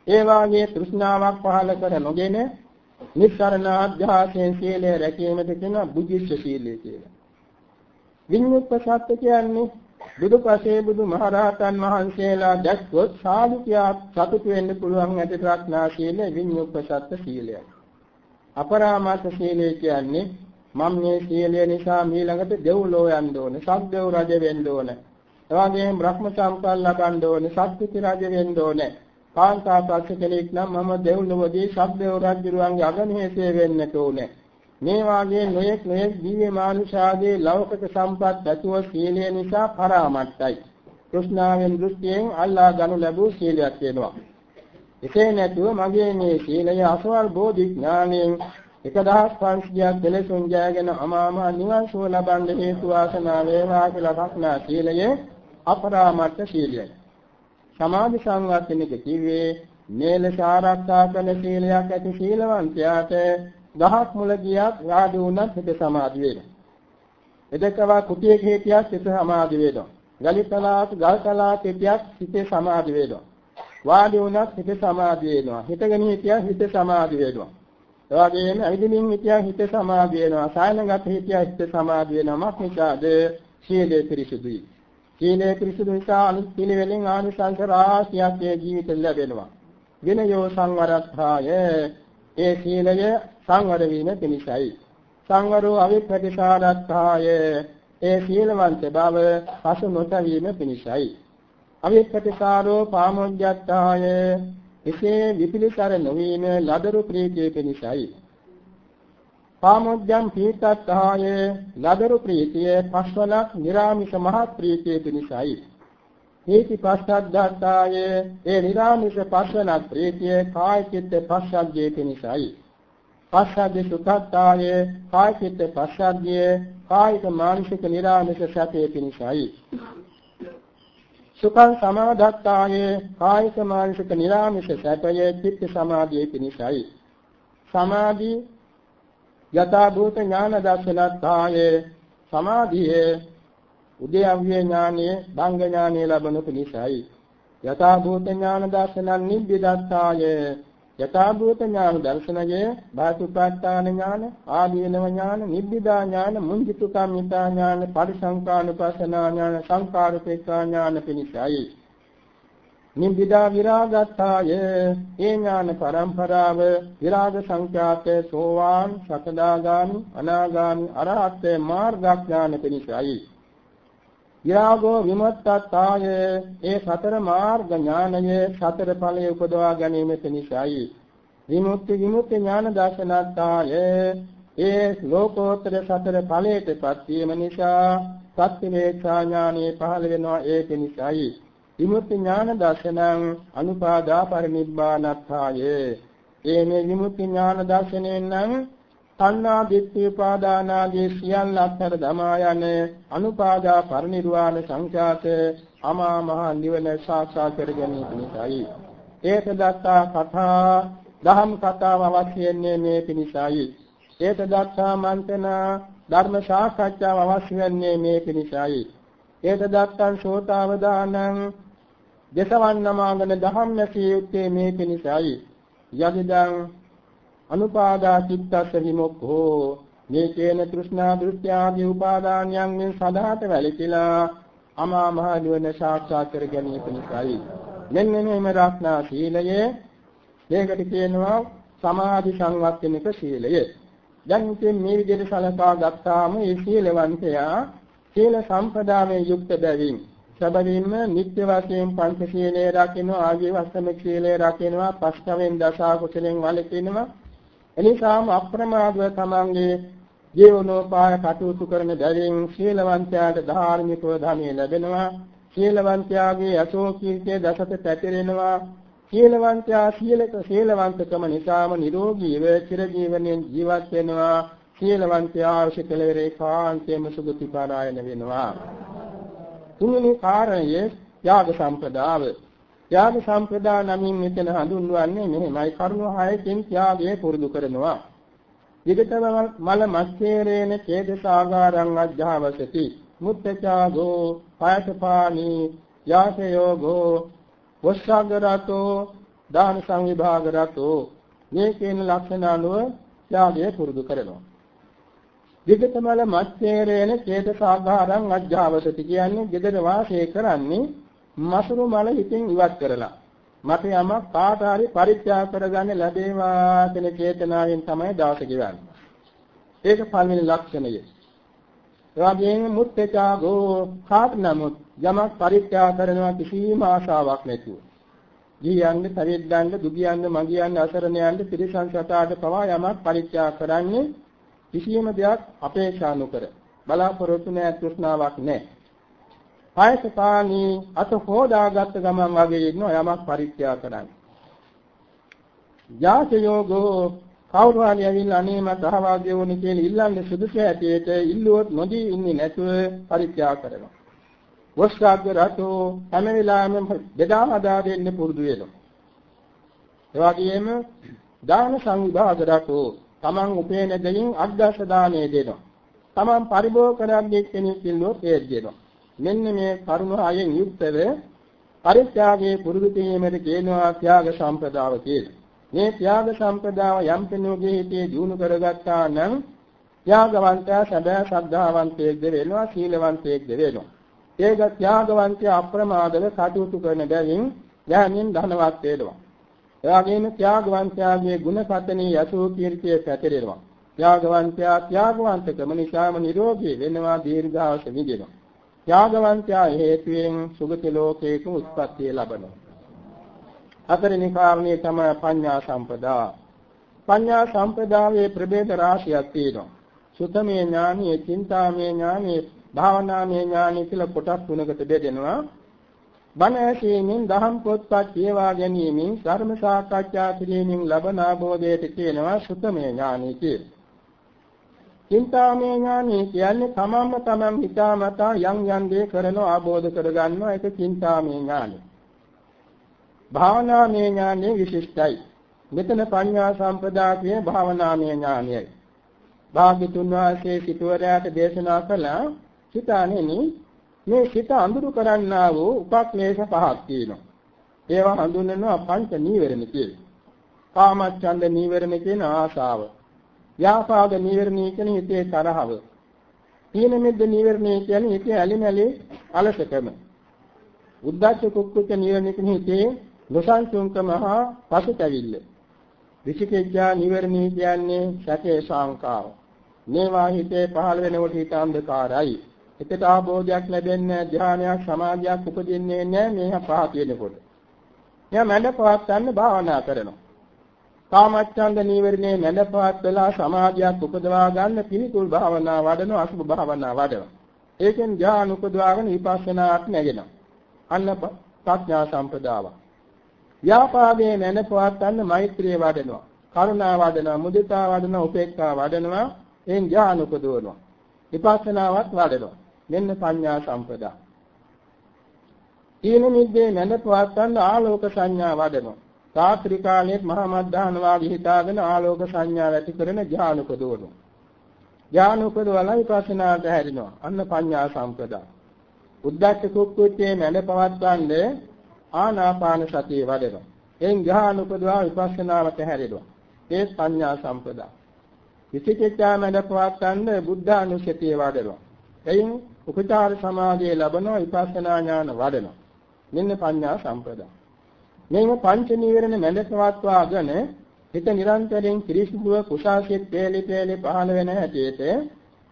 Speaker 1: ඒ වාගේ තෘෂ්ණාවක් පහළ කර නොගෙන නිස්සරණ අධ්‍යාසයෙන් සීලය රැකීමට කියන බුද්ධිස්ස සීලය කියලා. විඤ්ඤුප්පසත්ත කියන්නේ බුදුපසේ බුදු මහරහතන් වහන්සේලා දැක්කොත් සාදු කියා සතුටු වෙන්න පුළුවන් ඇති ප්‍රඥා සීලය විඤ්ඤුප්පසත්ත සීලයයි. අපරාමාස සීලය කියන්නේ මම මේ සීලය නිසා ඊළඟට දෙව්ලෝ යන්න ඕනේ, සත්දෙව් රජ වෙන්න ඕනේ. එවාගෙම බ්‍රහ්ම සම්පන්න ලබන්න ඕනේ, සත්‍විති රජ වෙන්න ඕනේ. කාන්තා පක්ෂ කෙනෙක් නම් මම දෙව්ලොවදී සත්දෙව් රජුරුවන්ගේ අගමහේසේ වෙන්නට ඕනේ. මේ වාගේ නොයෙක් නොයෙක් දිව්‍ය මානුෂාගේ ලෞකික සම්පත් ඇතුව සීලය නිසා පරාමත්තයි. කෘෂ්ණාවෙන් දෘෂ්ටියෙන් අල්ලා ගනු ලැබූ සීලයක් වෙනවා. එසේ නැතුව මගේ මේ සීලය අසවල් බෝධි ඥාණයෙන් 1500ක් දෙලසුන් ජයගෙන අමාම නිවන් සුව ලබන්න හේතු වාසනා වේවා කියලා රක්නා සීලය අපරාමත්ත සීලයයි. සමාධි සංවර්ධනක කිව්වේ මේලස ආරක්ෂා කරන සීලයක් ඇති සීලවන්තයාට ගහක් මුල ගියත් වාඩි වුණත් හිත සමාධි වෙනවා. එදකවා කුටියක හිටියත් හිත සමාධි වෙනවා. ගලිතලාක ගල්තලාක හිටියත් හිතේ සමාධි වෙනවා. වාඩි වුණත් හිත සමාධි වෙනවා. හිතගෙන හිටියත් හිත සමාධි වෙනවා. ඒ වගේම ඇවිදින්න හිටියත් හිත සමාධි වෙනවා. සායනගත හිටියත් හිත සමාධි වෙනවා. මක්නිකාද සීලේ පිරිසුදුයි. සීලේ පිරිසුදු නිසා අනිත් පිළිවෙලින් ආනිසංස රාශියක් ඒ ජීවිතේ ලැබෙනවා. විනයෝ සංවරත්ථාය ඒ සීලය සංවර වීම පිණිසයි. සංවරෝ අවිප්‍රතිසාරත්ථාය ඒ සීලවන්ත බව පසු නොතවීම පිණිසයි. අවිපටිකාරෝ පාමොඤ්ඤත්තාය. එසේ විපිලිතර නොවීම ලදරු ප්‍රීතිය පිණිසයි. පාමොඤ්ඤම් පීතත්තාය. ලදරු ප්‍රීතිය පස්වලක් निराமிෂ මහත් ප්‍රීතිය පිණිසයි. හේති පස්සද්ධාය ඒ निराமிෂ පස්වලක් ප්‍රීතිය කාය චිත්ත පස්සද්ධිය පිණිසයි. පස්සද්ධි සුඛත්තාය. කාය චිත්ත පස්සද්ධිය. කායික මානසික निराமிෂ සැපේ පිණිසයි. සුඛං සමාධත්තායේ කායික මානසික නිරාමිෂ සැපයේ චිත්ත සමාධියේ පිණිසයි. සමාධි යථා භූත ඥාන දර්ශනත්තායේ. සමාධියේ උද්‍යව්‍ය ඥානයේ භංග ඥානයේ ලැබෙනු පිණිසයි. යථා භූත ඥාන දර්ශනං නිබ්බිදත්තායේ. යථාභූත ඥාන දර්ශනයේ බාසුප්‍රත්තාන ඥාන ආදීනව ඥාන නිබ්බිදා ඥාන මුංජිතුකම්මිතා ඥාන පරිසංකානුපස්සනා ඥාන සංකාරුපේක්ඛා ඥාන පිණිසයි. නිබ්බිදා විරාගත්තාය. ඒ ඥාන පරම්පරාව විරාග සංඛ්‍යාත සෝවාන් සකදාගාමි අනාගාමි අරහත් මාර්ගඥාන පිණිසයි. විරාගෝ විමුක්තතාය ඒ සතර මාර්ග ඥානය සතර ඵලයේ උපදවා ගැනීම පිණිසයි. විමුක්ති විමුක්ති ඥාන දර්ශනතාය ඒ ලෝකෝත්තර සතර ඵලයටපත් වීම නිසා සත්‍යමේක්ෂා ඥානෙ පහළ වෙනවා ඒ පිණිසයි. විමුක්ති ඥාන දර්ශනං අනුපාදා පරිනිබ්බානත්තාය. ඒ මේ විමුක්ති ඥාන දර්ශනයෙන් නම් තණ්හා දිට්ඨි උපාදානාදී සියල්ල අත්තර දමා යන අනුපාදා පරිනිර්වාණ සංඛ්‍යාත අමා මහ නිවන සාක්ෂාත් කර ගැනීම පිණිසයි. ඒක දත්තා කතා දහම් කතාව අවශ්‍යන්නේ මේ පිණිසයි. ඒක දත්තා මන්තන ධර්ම සාකච්ඡාව අවශ්‍ය වෙන්නේ මේ පිණිසයි. ඒක දත්තං සෝතාවදානං දසවන්නමාගෙන දහම් නැසිය යුත්තේ මේ පිණිසයි. යදිදං අනුපාදා චිත්තස්ස විමුක්ඛෝ. මේ කේන තෘෂ්ණා දෘෂ්ටි ආදී උපාදානයන් මෙන් සදාත වැළකීලා අමා මහ නිවන සාක්ෂාත් කර ගැනීම නිසායි. මෙන්න මේම රක්නා සීලය මේකට කියනවා සමාධි සංවත්තනික සීලය. දැන් ඉතින් මේ විදිහට සලකා ගත්තාම මේ සීලවන්තයා සීල සම්පදායෙන් යුක්ත බැවින් සබවින්ම නිත්‍ය වශයෙන් පංච සීලය රකින්න ආදී වස්තම සීලය රකින්නවා පස්කවෙන් දස කුසලෙන් වළකිනවා එනිසාම අප්‍රමාදව තමන්ගේ ජීවනෝපාය කටයුතු කරන බැවින් ශීලවන්තයාට ධාර්මිකව ධනෙ ලැබෙනවා. ශීලවන්තයාගේ අශෝකීකේ දසත පැතිරෙනවා. ශීලවන්තයා ශීලක ශීලවන්තකම නිසාම නිරෝගීව චිර ජීවනයෙන් ජීවත් වෙනවා. ශීලවන්තයා අවශ්‍ය කෙලවරේ කාන්තේම සුගති පාරායන වෙනවා. තුන්වෙනි කාරණය යාග සම්පදාව ත්‍යාග සම්ප්‍රදා නමින් මෙතන හඳුන්වන්නේ මෙහෙමයි කරුණු හයකින් ත්‍යාගය පුරුදු කරනවා. විගතම මල මස්සේරේන චේතසාගාරං අධ්‍යාවසති. මුත්තචාගෝ පායසපානි යාසයෝගෝ වස්සාගරතෝ දාන සංවිභාගරතෝ මේ කියන ලක්ෂණ අනුව ත්‍යාගය පුරුදු කරනවා. විගතමල මස්සේරේන චේතසාගාරං අධ්‍යාවසති කියන්නේ gedara වාසය කරන්නේ මසුරු මල හිතින් ඉවත් කරලා මට යමක් කාට හරි පරිත්‍යාග කරගන්න ලැබේවා කියන චේතනාවෙන් තමයි දවස ගෙවන්නේ. ඒක පළවෙනි ලක්ෂණය. එවාගෙම මුත්තේචාගෝ කාට නමුත් යමක් පරිත්‍යාග කරනවා කිසිම ආශාවක් නැතුව. ගියන්න, පරිද්දන්න, දුගියන්න, මගියන්න, අසරණයන්න, ත්‍රිසං සතාට පවා යමක් පරිත්‍යාග කරන්නේ කිසියම් දෙයක් අපේක්ෂා නොකර. බලාපොරොත්තු නැ තෘෂ්ණාවක් නැහැ. කායසපානී අත හොදාගත් ගමන් වගේ ඉන්න යමක් පරිත්‍යාග කරන්නේ. යාසයෝගෝ කවුරු හරි ඇවිල්ලා අනේ මට අහවාගේ වුණේ කියලා ඉල්ලන්නේ සුදුසු ඇටියට ඉල්ලුවොත් නොදී ඉන්නේ නැතුව පරිත්‍යාග කරනවා. වස්ත්‍රාග්‍ය රතෝ හැම වෙලාවෙම බෙදා හදා දෙන්න පුරුදු වෙනවා. ඒ වගේම දාන සංවිභාග රතෝ තමන් උපේන දෙයින් අද්දාස දාණය දෙනවා. තමන් පරිභෝග කරන්නේ කෙනෙක් ඉන්නොත් ඒ දෙනවා. මෙන්න මේ කරුණ අයෙන් යුක්තව පරිත්‍යාගයේ පුරුදු කිරීමට කියනවා ත්‍යාග සම්පදාව කියලා. මේ ත්‍යාග සම්පදාව යම් කෙනෙකුගේ හිතේ දිනු කරගත්තා නම් ත්‍යාගවන්තයා සැබෑ ශ්‍රද්ධාවන්තයෙක්ද වෙනවා සීලවන්තයෙක්ද වෙනවා. ඒක ත්‍යාගවන්තය අප්‍රමාදව කටයුතු කරන බැවින් ඥානින් ධනවත් වෙනවා. එවාගෙම ත්‍යාගවන්තයාගේ ගුණ කතනේ යසෝ කීර්තිය පැතිරෙනවා. ත්‍යාගවන්තයා ත්‍යාගවන්තකම නිසාම නිරෝගී වෙනවා දීර්ඝාස විදිනවා. ත්‍යාගවන්තයා හේතුයෙන් සුගති ලෝකයක උත්පත්තිය ලබනවා. හතරෙනි කාරණේ තමයි පඤ්ඤා සම්පදා. පඤ්ඤා සම්පදායේ ප්‍රභේද රාශියක් තියෙනවා. සුතමේ ඥානෙ, චින්තාමේ ඥානෙ, භාවනාමේ ඥානෙ කියලා කොටස් තුනකට බෙදෙනවා. බණ ඇසීමෙන් දහම් පොත්පත් කියවා ගැනීමෙන් ධර්ම සාකච්ඡා කිරීමෙන් ලබන ආબોධයට කියනවා සුතමේ ඥානෙ කියලා. චින්තාමේ ඥානෙ කියන්නේ තමන්ම තමන් හිතාමතා යම් යම් දේ කරනවා ආબોධ කරගන්නවා ඒක චින්තාමේ ඥානෙ. භාවනාමය ඥානෙ විශිෂ්ටයි. මෙතන පඤ්ඤා සම්පදාතිය භාවනාමය ඥානයයි. භාග්‍යතුන් වහන්සේ සිටුවරයාට දේශනා කළා සිතානෙනි මේ සිත අඳුරු කරන්නා වූ උපක්ලේශ පහක් තියෙනවා. ඒවා හඳුන්වනවා පංච නීවරණ කියලා. කාමච්ඡන්ද නීවරණ කියන ආශාව. ව්‍යාපාද නීවරණ කියන හිතේ තරහව. තීන මිද්ද නීවරණ කියන්නේ හිතේ ඇලිමැලි අලසකම. උද්දච්ච කුක්කුච්ච නීවරණ කියන හිතේ නොසන්සුන්කම හා පසුතැවිල්ල. විචිකිච්ඡා නිවර්ණී කියන්නේ සැකේ සංකාව. මේවා හිතේ පහළ වෙනකොට හිත අන්ධකාරයි. හිතට ආબોධයක් ලැබෙන්නේ ධානයක් සමාධියක් උපදින්නේ නැහැ මේ පහ කියනකොට. එයා මැඩපවත් ගන්න භාවනා කරනවා. කාමච්ඡන්ද නීවරණේ මැඩපවත් වෙලා සමාධියක් උපදවා ගන්න පිළිකුල් භාවනා වඩනවා අසුභ භාවනා වඩනවා. ඒකෙන් ධාන උපදවාගෙන විපස්සනාක් නැගෙනවා. අන්න ප්‍රඥා සම්පදාවක්. ව්‍යාපාදයේ නැනපවත් ගන්න මෛත්‍රිය වඩනවා. කරුණා වඩනවා, මුදිතා වඩනවා, උපේක්ඛා වඩනවා, එන් ඥාන උපදවනවා. විපස්සනාවත් වඩනවා. මෙන්න පඤ්ඤා සම්පදා. ඊන මිද්දේ නැනපවත් ගන්න ආලෝක සංඥා වඩනවා. රාත්‍රී කාලයේ මහා මද්දාන වාගේ හිතාගෙන ආලෝක සංඥා ඇති කරන ඥාන උපදවනවා. ඥාන උපදවලා විපස්සනාට හැරිනවා. අන්න පඤ්ඤා සම්පදා. උද්දච්ච කුක්කුච්චේ නැනපවත් ගන්නේ ආනාපාන සතිය වඩනවා. එන් ග්‍රහණ උපදවා විපස්සනාවට හැරෙනවා. ඒ සංඥා සම්පදා. විචිකිච්ඡා මනපවත් ගන්න බුද්ධානුස්සතිය වඩනවා. එයින් උපචාර සමාධිය ලැබෙනවා විපස්සනා ඥාන වඩනවා. මෙන්න පඤ්ඤා සම්පදා. මේව පංච නීවරණ මැදපවත්වාගෙන හිත නිරන්තරයෙන් ත්‍රිසුභව කුසාසිත පෙළි පෙළි පහළ වෙන හැටියට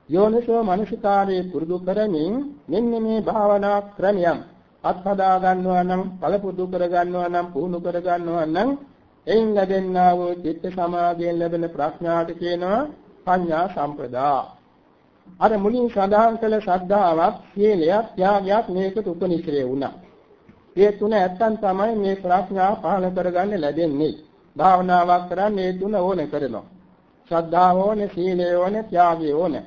Speaker 1: යෝනිසෝ මනසිකාරයේ පුරුදු කරමින් මෙන්න මේ භාවනා ක්‍රමයන් අත්හදා ගන්නවා නම් පළපුදු කර ගන්නවා නම් පුහුණු කර ගන්නවා නම් එයින් ලැබෙනා වූ චිත්ත සමාධියෙන් ලැබෙන ප්‍රඥාට කියනවා පඤ්ඤා සම්පදා. අර මුලින් සඳහන් කළ ශ්‍රද්ධාවක්, සීලයක්, ත්‍යාගයක් මේකට උපනිශ්‍රේ වුණා. මේ තුන ඇත්තන් තමයි මේ ප්‍රඥා පහළ කරගන්න ලැබෙන්නේ. භාවනාවක් කරන්නේ මේ තුන ඕනේ කරනවා. ශ්‍රද්ධාව ඕනේ, සීලය ඕනේ, ත්‍යාගය ඕනේ.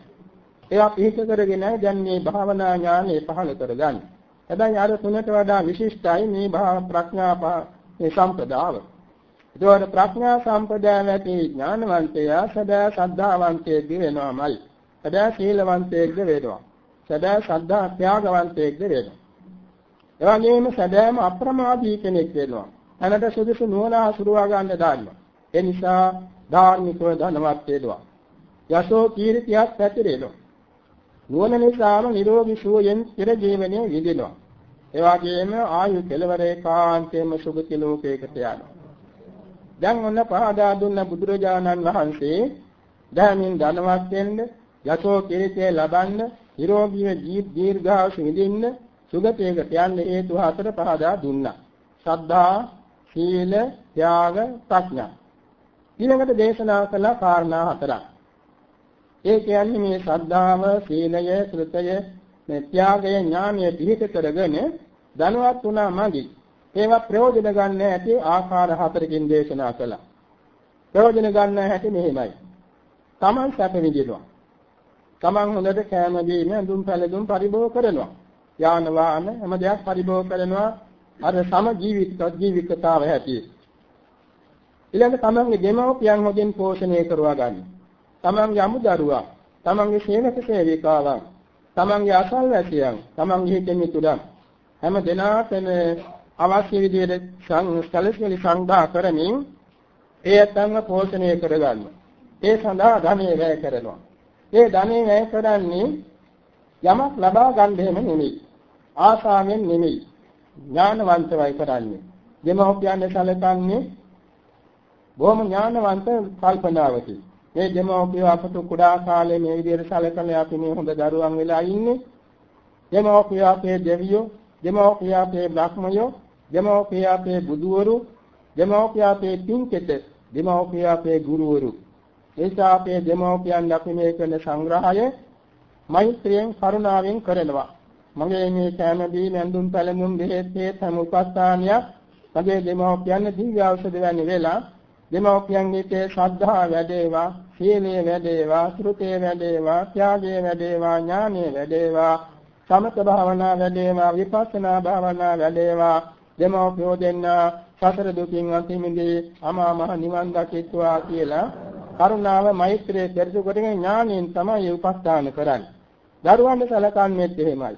Speaker 1: ඒවා පිහිට කරගෙන දැන් මේ භාවනා ඥානෙ පහළ කරගන්නේ. හැබැයි අර තුනට වඩා විශිෂ්ටයි මේ භාව ප්‍රඥා මේ සම්පදාව. ඒතකොට ප්‍රඥා සම්පදාය ඇති ඥානවන්තයා සදා සද්ධාවන්තයෙක් වෙනවාමයි. සදා සීලවන්තයෙක්ද වෙනවා. සදා සද්ධා ත්‍යාගවන්තයෙක්ද වෙනවා. එවැගේම සදාම අප්‍රමාදී කෙනෙක් වෙනවා. අනට සුදුසු නුවණ හසුරුවා ගන්න දාන්නවා. ඒ නිසා ධාර්මිකව ධනවත් වෙනවා. යසෝ කීර්තියක් පැතිරෙනවා. නුවණ නිසාම නිරෝගී සුවයෙන් පෙර ජීවනයේ විඳිනවා. ඒ වගේම ආයු කෙලවර ඒකාන්තයෙන්ම සුගති ලෝකයකට යනවා. දැන් ඔන්න පහදා දුන්න බුදුරජාණන් වහන්සේ ධර්මින් ධනවත් වෙන්න, යසෝ කිරිතේ ලබන්න, නිරෝගීව ජීව දීර්ඝාසු විඳින්න, සුගතයකට යන්න හේතු හතර පහදා දුන්නා. ශ්‍රද්ධා, සීල, ත්‍යාග, ප්‍රඥා. ඊළඟට දේශනා කළ කාරණා හතරක්. ඒ කියන්නේ මේ ශ්‍රද්ධාව, සීලය, ශ්‍රුතය, මේ ත්‍යාගය, ඥානය පිහිට කරගෙන ධනවත් වුණා මගි. ඒවා ප්‍රයෝජන ගන්න ඇති ආකාර හතරකින් දේශනා කළා. ප්‍රයෝජන ගන්න හැටි මෙහෙමයි. Taman සැප විඳිනවා. Taman හොඳට කෑම බීම දුම් පැලදුම් පරිභෝග කරනවා. යාන වාහන හැම දෙයක් පරිභෝග කරනවා අර සම ජීවිත ජීවිතතාව ඇති. ඊළඟ තමන්ගේ දෙමව්පියන් හොදින් පෝෂණය කරවා ගන්න. තමන්ගේ අමුදරුවා, තමන්ගේ සේවක සේවිකාවන්, තමන්ගේ අසල්වැසියන්, තමන්ගේ හිතමිතුරන් හැම දෙනාටම අවශ්‍ය විදිහට සැලසෙලි සංදා කරමින් ඒ ඇත්තන්ව පෝෂණය කරගන්න. ඒ සඳහා ධනෙ වැය කරනවා. ඒ ධනෙ වැය කරන්නේ යමක් ලබා ගන්න දෙම නෙමෙයි. ආසාවෙන් නෙමෙයි. ඥානවන්තවයි කරන්නේ. දෙමෝපියන්ගේ සැලකන්නේ බොහොම ඥානවන්ත කල්පනාවකි. මේ දෙමෝපිය අපට කුඩා කාලේ මේ විදිහට සැලකලා අපි මේ හොඳ දරුවන් වෙලා ඉන්නේ. දෙමෝපිය අපේ දෙවියෝ, දෙමෝපිය අපේ බ්‍රහ්මයෝ, දෙමෝපිය අපේ බුදුවරු, දෙමෝපිය අපේ පින්කෙත, දෙමෝපිය අපේ ගුරුවරු. එසා අපේ දෙමෝපියන් අපි මේ කරන සංග්‍රහය මෛත්‍රියෙන් කරුණාවෙන් කරනවා. මගේ මේ කෑම බීම ඇඳුම් පැළඳුම් බෙහෙත් හේත් හැම උපස්ථානියක් මගේ දෙමෝපියන් දිව්‍ය ඖෂධ වැනි වෙලා දෙමෝපියන්ගේ ශ්‍රද්ධාව වැඩේවා, සීලය වැඩේවා, ශ්‍රුතේ වැඩේවා, ත්‍යාගය වැඩේවා, ඥානය වැඩේවා, සමත භාවනා වැඩේවා, විපස්සනා භාවනා වැඩේවා. දෙමෝපියෝ දෙන්නා සතර දුකින් අන්තිමේදී අමා මහ නිවන් දකිත්වා කියලා කරුණාව මෛත්‍රිය පෙරදු කොටගෙන ඥානයෙන් තමයි උපස්ථාන කරන්නේ. දරුවන්ට සැලකන්නේත් එහෙමයි.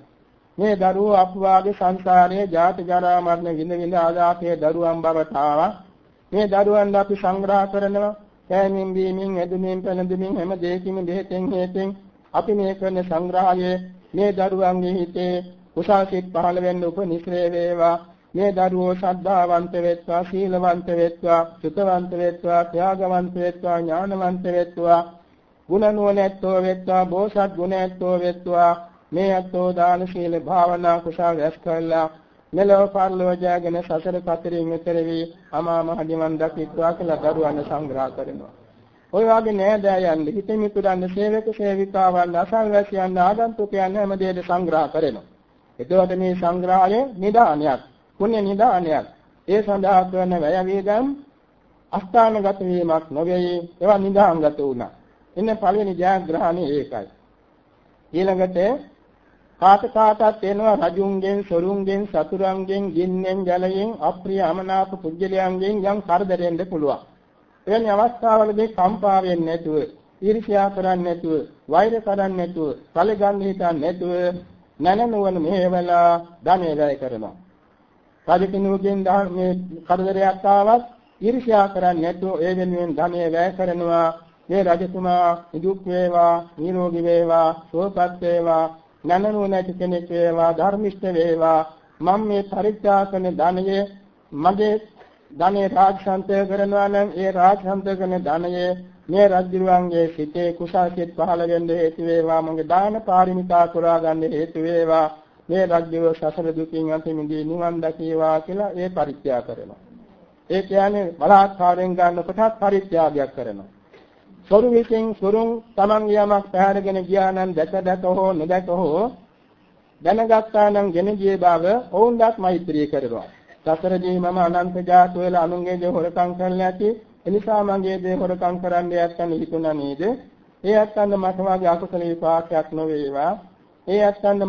Speaker 1: මේ දරුවෝ අපවාගේ සංසාරයේ ජාති ජරා මරණ විඳ විඳ ආදාපේ දරුවන් බවට ආවා. මේ දරුවන් අපි සංග්‍රහ කරනවා කෑමින් බීමින් ඇදුමින් පැනදුමින් හැම දෙයකින් දෙහෙතෙන් හේතෙන් අපි මේ කරන සංග්‍රහය මේ දරුවන්ගේ හිතේ කුසල් සිත් පහළ වෙන්න උපනිශ්‍රේ වේවා මේ දරුවෝ ශ්‍රද්ධාවන්ත වෙත්වා සීලවන්ත වෙත්වා සුතවන්ත වෙත්වා ත්‍යාගවන්ත වෙත්වා ඥානවන්ත වෙත්වා ගුණ නුවණැත්තෝ වෙත්වා බෝසත් ගුණැත්තෝ වෙත්වා මේ අත්ෝ දාන සීල භාවනා කුසල් රැස් කළා මෙලොව පරලොව ජයගෙන සසර කතරින් මෙතර වී අමා මහ නිවන් දකිත්වා කියලා දරුවන් සංග්‍රහ කරනවා. ඔය වගේ නෑදෑයන් හිතේ මිතුරන් සේවක සේවිකාවන් අසල්වැසියන් ආගන්තුකයන් හැම දෙයක සංග්‍රහ කරනවා. එතකොට මේ සංග්‍රහය නිදානයක්, පුණ්‍ය නිදානයක්. ඒ සඳහා කරන වැය වේදම් අස්ථානගත වීමක් නොවේ ඒවා නිදාංගත වුණා. එන්න පළවෙනි ජයග්‍රහණය ඒකයි. ඊළඟට කාට කාටත් එනවා රජුන්ගෙන් සොරුන්ගෙන් සතුරුන්ගෙන් ගින්නෙන් ජලයෙන් අප්‍රිය අමනාප පුජ්‍යලයන්ගෙන් යම් කරදරෙන්න පුළුවන්. එවැනි අවස්ථාවලදී කම්පා වෙන්නේ නැතුව, ඊර්ෂ්‍යා කරන්නේ නැතුව, වෛර කරන්නේ නැතුව, සැලගන්න හිතන්නේ නැතුව නැනනුවන මෙහෙवला ධනෙ වැය කරනවා. රජකිනුගෙන් මේ කරදරයක් ආවත් ඊර්ෂ්‍යා කරන්නේ නැතුව ඒ වෙනුවෙන් ධනෙ වැය කරනවා. මේ රජතුමා නිදුක් වේවා, නිරෝගී වේවා, සුවපත් වේවා නැනනු නැති කෙනෙක් වේවා ධර්මිෂ්ඨ වේවා. මම මේ පරිත්‍යාග කරන ධනය මගේ ධනේ රාජසන්තය කරනවා නම් ඒ රාජසන්තය කරන ධනය මේ රජුරුවන්ගේ සිතේ කුසල් සිත් පහළ වෙන්න හේතු වේවා. මගේ දාන පාරමිතා පුරා ගන්න හේතු වේවා. මේ රජ්‍යව සසර දුකින් අත මිදී නිවන් දකීවා කියලා ඒ පරිත්‍යාග කරනවා ඒ කියන්නේ බලාත්කාරයෙන් ගන්න කොටත් පරිත්‍යාගයක් කරනවා සොරු විසින් සොරුන් Taman යමක් පැහැරගෙන ගියා නම් දැක දැක හෝ නොදැක හෝ දැනගත්තා නම් ගෙන ගියේ බව ඔවුන්වත් මෛත්‍රී කරනවා. සසරදී මම අනන්ත ජාත වල අනුන්ගේ දේ හොරකම් කරලා ඇති. එනිසා මගේ දේ හොරකම් කරන්න යත්තන් හිතුණා නේද? ඒ යත්තන් මට වාගේ අකුසල විපාකයක් නොවේවා. ඒ යත්තන්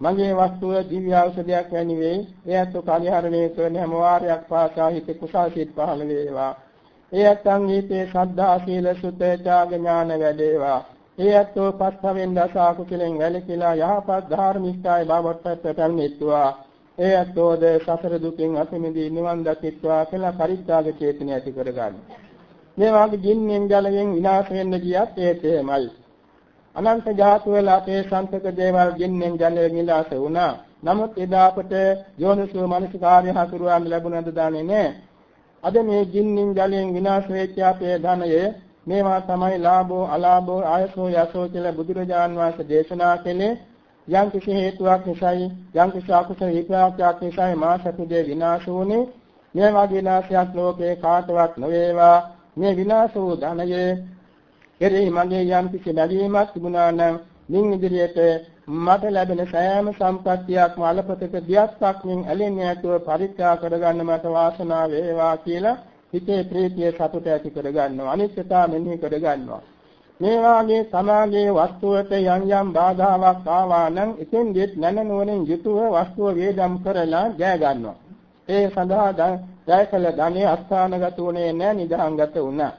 Speaker 1: මගේ වස්තුව දිව්‍ය ඖෂධයක් වැනි වෙයි. ඒ අත්තු කල්හරණය කරන හැම වාරයක් පාසා හිත කුසල් සිත් පහළ වේවා. ඒ ඇත්තන් ඊතේ ශ්‍රද්ධා සීල සුත ත්‍යාග ඥාන වැඩේවා. ඒ ඇත්තෝ පස්වෙන් දස අකුසලෙන් වැළකීලා යහපත් ධාර්මිකයි බවට පැමිණෙත්වා. ඒ ඇත්තෝද සසර දුකින් අත මිදී නිවන් දකිත්වා කියලා පරිත්‍යාග චේතනය ඇති කරගන්න. මේ වාගේ ජීන්නෙන් ජලයෙන් විනාශ වෙන්න ගියත් ඒකෙමයි. අනන්ත ජාතු වල අපේ සම්පක දේවල් ජීන්නෙන් ජලයෙන් විනාශ වුණා. නමුත් එදා අපට යෝනිසෝ මනසිකාර්ය හසුරුවන්න ලැබුණද දන්නේ නැහැ. අද මේ ජින්නින් ජලයෙන් විනාශ වෙච්ච අපේ ධනය මේවා තමයි ලාභෝ අලාභෝ ආයසෝ යසෝ කියලා බුදුරජාන් වහන්සේ දේශනා කළේ යම් කිසි හේතුවක් නිසායි යම් කිසි අකුසල විපාකයක් නිසායි මා සතුදේ විනාශ වුනේ මේ වගේ විනාශයක් ලෝකේ කාටවත් නොවේවා මේ විනාශ වූ ධනය එරෙහි මගේ යම් කිසි බැඳීමක් තිබුණා නම් මින් ඉදිරියට මට ලැබෙන සෑම සම්පත්තියක්ම අලපතක දියස්සක් මින් ඇලෙන්නේ නැතුව පරිත්‍යාග කරගන්න මට වාසනාව වේවා කියලා හිතේ ප්‍රීතිය සතුට ඇති කරගන්නවා අනිත්‍යතාව මෙනෙහි කරගන්නවා මේ වාගේ සමාගයේ වස්තුවට යම් යම් බාධාවක් ආවා නම් ඉතින් දෙත් නැන නුවණින් යුතුව වස්තුව වේදම් කරලා ජය ගන්නවා. ඒ සඳහා ජයකල ධනෙ අස්ථානගත උනේ නැහැ නිදහංගත වුණා.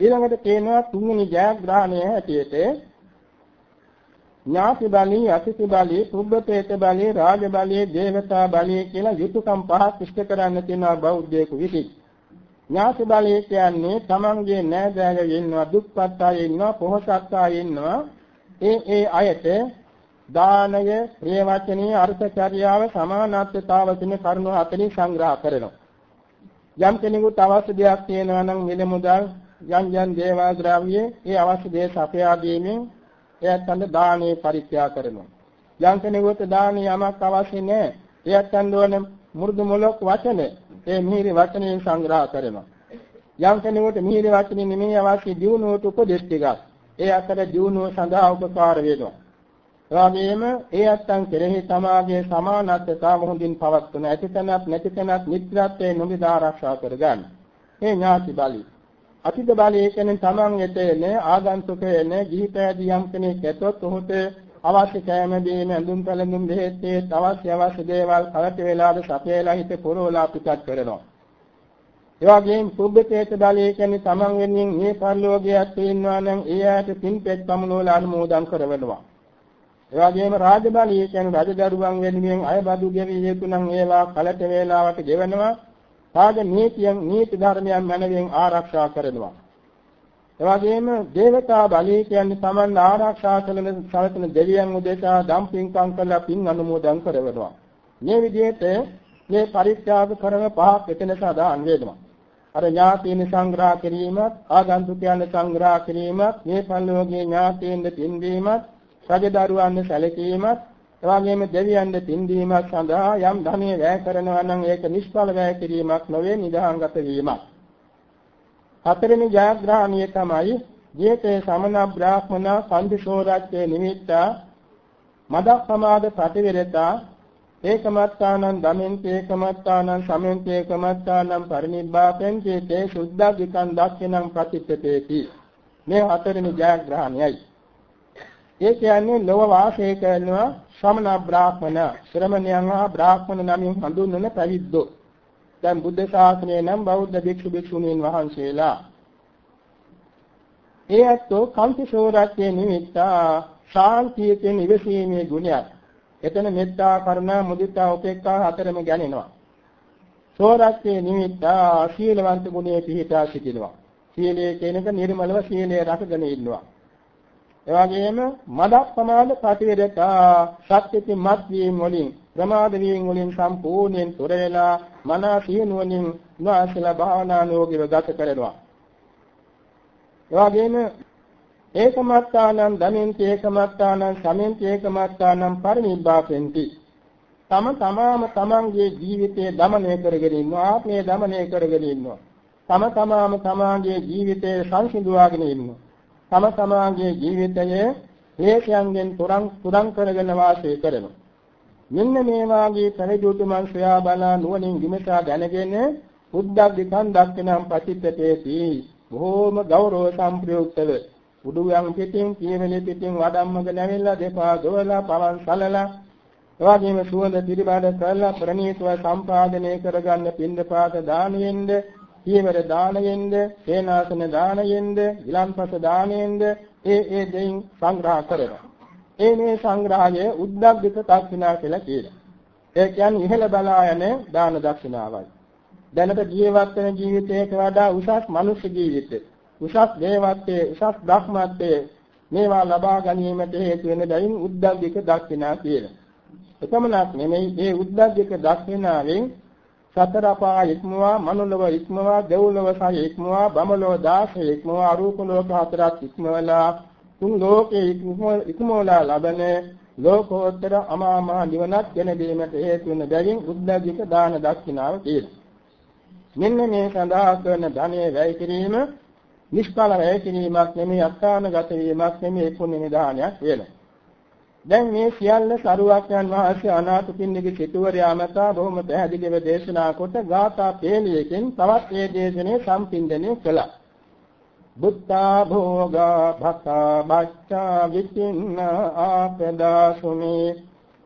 Speaker 1: ඊළඟට කියනවා තුන්වෙනි ජයග්‍රහණය හැටියට. ඥාති බලී අතිථි බලී පුබ්බපේත බලී රාජ බලී දේවතා බලී කියලා යුතුයකම් පහක් ඉෂ්ට කරන්න තියෙනවා බෞද්ධයෙකු විසින්. ඥාති බලය කියන්නේ තමන්ගේ නෑදෑයෝ ඉන්නවා දුක්පත් අය ඉන්නවා පොහොසත් අය ඉන්නවා. ඒ ඒ අයට දානය ප්‍රිය වචනීය අර්ථචර්යාව සමානත්වතාව කියන කරුණු හතරින් සංග්‍රහ කරනවා. යම් කෙනෙකුට අවශ්‍ය දෙයක් තියෙනවා නම් මිල මුදල් යම් යම් දේවා ද්‍රව්‍ය ඒ අවශ්‍ය දේ සපයා දීමෙන් එයත් අන්න දානේ පරිත්‍යාග කරනවා යම් කෙනෙකුට දානේ යමක් අවශ්‍ය නැහැ එයත් අන්න මුරුදු මොලොක් වචන ඒ මිහිරි වචනයෙන් සංග්‍රහ කරනවා. යම් කෙනෙකුට මිහිරි වචනේ නෙමෙයි අවශ්‍ය දියුණුවට උපදෙස් ටිකක්. ඒ අතර දියුණුව සඳහා උපකාර වෙනවා. එවාගෙම ඒ අත්තන් කෙරෙහි තමාගේ සමානත්වතාව හොඳින් පවත්වන ඇතිතනක් නැතිතනක් මිත්‍රත්වයේ නොමිද ආරක්ෂා කරගන්න. මේ ඥාති බලි. අතිද බලය කියන්නේ තමන් වෙතේන ආගන්තුකේන ජීවිතයදී යම් කෙනෙක් ඇතොත් ඔහුට අවශ්‍ය කෑම බීම ඇඳුම් පැළඳුම් දෙහෙත් ඒත් අවශ්‍ය අවශ්‍ය දේවල් කලට වේලාද සපයලා හිත පුරවලා පිටත් කරනවා. ඒ වගේම සුබ්බතේත බලය කියන්නේ තමන් වෙනින් මේ පරිලෝකයක් තියෙනවා නම් ඒ ආයත පින්පෙත් පමුණුවල අනුමෝදන් කරවනවා. ඒ වගේම රාජ බලය කියන්නේ රජදරුවන් වෙනුවෙන් අයබදු ගෙවිය යුතු නම් ඒවා කලට වේලාවට ගෙවනවා. රාජ නීතියන් නීති ධර්මයන් මනවෙන් ආරක්ෂා කරනවා. එවැගේම දේවතා බලය කියන්නේ Taman ආරක්ෂා කරන සලකන දෙවියන් උදෙසා දම්පින්කම් කරලා පින් අනුමෝදන් කරවනවා. මේ විදිහට මේ පරිත්‍යාග කරන පහක් එතන සදාන් වේදමා. අර ඥාතීන් සංග්‍රහ කිරීමත් ආගන්තුකයන් සංග්‍රහ කිරීමත් මේ පල්ලෝගේ ඥාතීන් පින්දීමත් රජදරුවන් සැලකීමත් එවාගෙම දෙවියන් පින්දීමත් සඳහා යම් ධනෙ වැය කරනවා නම් ඒක නිෂ්ඵල වැය කිරීමක් නොවේ නිදහංගත වීමක්. හතරෙනි ජයග්‍රහණිය තමයි ජීතේ සමන බ්‍රාහ්මණ සම්දිශෝරච්චේ නිමිත්තා මදක් සමාද ප්‍රතිවිරතා ඒකමත්තානං දමෙන්ති ඒකමත්තානං සමෙන්ති ඒකමත්තානං පරිනිබ්බාපෙන් චේතේ සුද්ධග්ගිකං දක්ඛිනං ප්‍රතිප්පතේති මේ හතරෙනි ජයග්‍රහණයයි ඒ කියන්නේ ලෝව වාසය කරනවා ශ්‍රමණ බ්‍රාහ්මණ ශ්‍රමණයන් හා බ්‍රාහ්මණ නමින් හඳුන්වන පැවිද්දෝ දැන් බුද්ධ ශාසනය නම් බෞද්ධ භික්ෂු භික්ෂුණීන් වහන්සේලා ඒ ඇත්තෝ කන්තිශෝරත්වයේ නිමිත්තා ශාන්තියේ නිවසීමේ ගුණයක්. එතන මෙත්තා කරුණා මුදිතා උපේක්ඛා හතරම ගැනෙනවා. සෝරත්වයේ නිමිත්තා සීලවන්ත ගුණයේ පිහිටා සිටිනවා. සීලයේ කෙනක නිර්මලව සීලය රැකගෙන ඉන්නවා. එවාගෙම මදක් ප්‍රමාද ප්‍රතිවේදතා සත්‍යති මත් වීම වලින් ප්‍රමාද වීම වලින් සම්පූර්ණයෙන් තොර වෙලා මන සිහිනුවණින් වාසල භාවනා නෝගිව ගත කරනවා. එවාගෙම ඒකමත්තානම් ධනෙන්ති ඒකමත්තානම් සමෙන්ති ඒකමත්තානම් පරිනිබ්බාපෙන්ති තම තමාම තමන්ගේ ජීවිතය দমনය කරගෙන ඉන්නවා ආත්මය দমনය කරගෙන ඉන්නවා. තම තමාම තමාගේ ජීවිතය සංසිඳුවාගෙන ඉන්නවා. තම තමාගේ ජීවිතයේ හේතයන්ගෙන් තුරන් තුරන් කරගෙන වාසය කරනවා. මෙන්න මේ වාගේ පරිදුතුමන් සොයා බලා නුවණින් විමසා දැනගෙන බුද්ධ විකන් දක්කනම් ප්‍රතිපතේති බොහෝම ගෞරව සම්ප්‍රයුක්තව උඩුයන් පිටින් කියවෙලේ පිටින් වඩම්මගෙන ඇවිල්ලා දෙපා දොවලා පවන් සලලා එවාගෙම සුවඳ පිළිබඳ කරලා ප්‍රණීතව සම්පාදනය කරගන්න පින්දපාත දානෙන්ද පියවර දානයෙන්ද, සේනාසන දානයෙන්ද, විලම්පස දානයෙන්ද ඒ ඒ දෙයින් සංග්‍රහ කරනවා. ඒ මේ සංග්‍රහය උද්දග්ගිත දක්ෂිනා කියලා කියනවා. ඒ කියන්නේ ඉහළ බලා යන දාන දක්ෂිනාවයි. දැනට ජීවත් වෙන ජීවිතයක වඩා උසස් මනුෂ්‍ය ජීවිතය, උසස් දේවත්වයේ, උසස් බ්‍රහ්මත්වයේ මේවා ලබා ගැනීමට හේතු වෙන බැවින් උද්දග්ගික දක්ෂිනා කියනවා. එපමණක් නෙමෙයි මේ උද්දග්ගික දක්ෂිනාවෙන් සතර පා ඉක්මවා මනුලව ඉක්මවා දෙව්ලොව සහ ඉක්මවා බමලොව 16 ඉක්මවා අරූප ලෝක හතරක් ඉක්මවලා තුන් ලෝකේ ඉක්මවලා ලබන ලෝකෝත්තර අමා මහ නිවනක් ගෙන දීමට හේතු වෙන බැවින් උද්දග්ගික දාන දක්ෂිනාව තියෙනවා. මෙන්න මේ සඳහා කරන ධනෙ වැය කිරීම නිෂ්ඵල වැය කිරීමක් නෙමෙයි අත්තානගත වීමක් නෙමෙයි පුණ්‍ය නිදානයක් වෙනවා. දැන් මේ සියල්ල සරුවක්යන් වහන්සේ අනාථපිණ්ඩික සිටුවරයා මතා බොහොම පැහැදිලිව දේශනා කොට ගාථා පේලියකින් තවත් මේ දේශනේ සම්පින්දනය කළා. බුද්ධා භෝගා භක්ඛා බච්ඡා විචින්න ආපදාසුමේ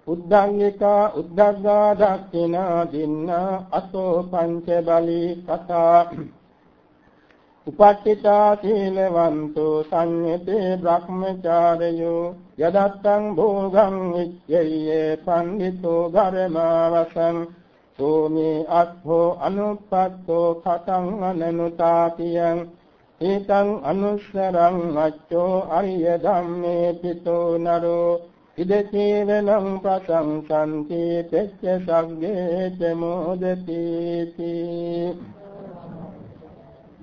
Speaker 1: උද්ධංගිකා උද්ධග්ගා දක්ඛිනා දින්න අසෝ පංච බලී කතා. උපට්ඨිතා සීලවන්තෝ සංයතේ බ්‍රහ්මචාරයෝ. යදත්තං භෝගං ඉච්ඡයේ පණ්ඩිතෝ ධර්මවසං සෝමේ අත්ථෝ අනුප්පත්තෝ කතං අනනුතාතියං ඒතං අනුස්සරං අච්චෝ අරිය ධම්මේ පිතෝ නරෝ ඉදචේවනං ප්‍රසංසන්ති පෙච්ච සග්ගේ චමෝදති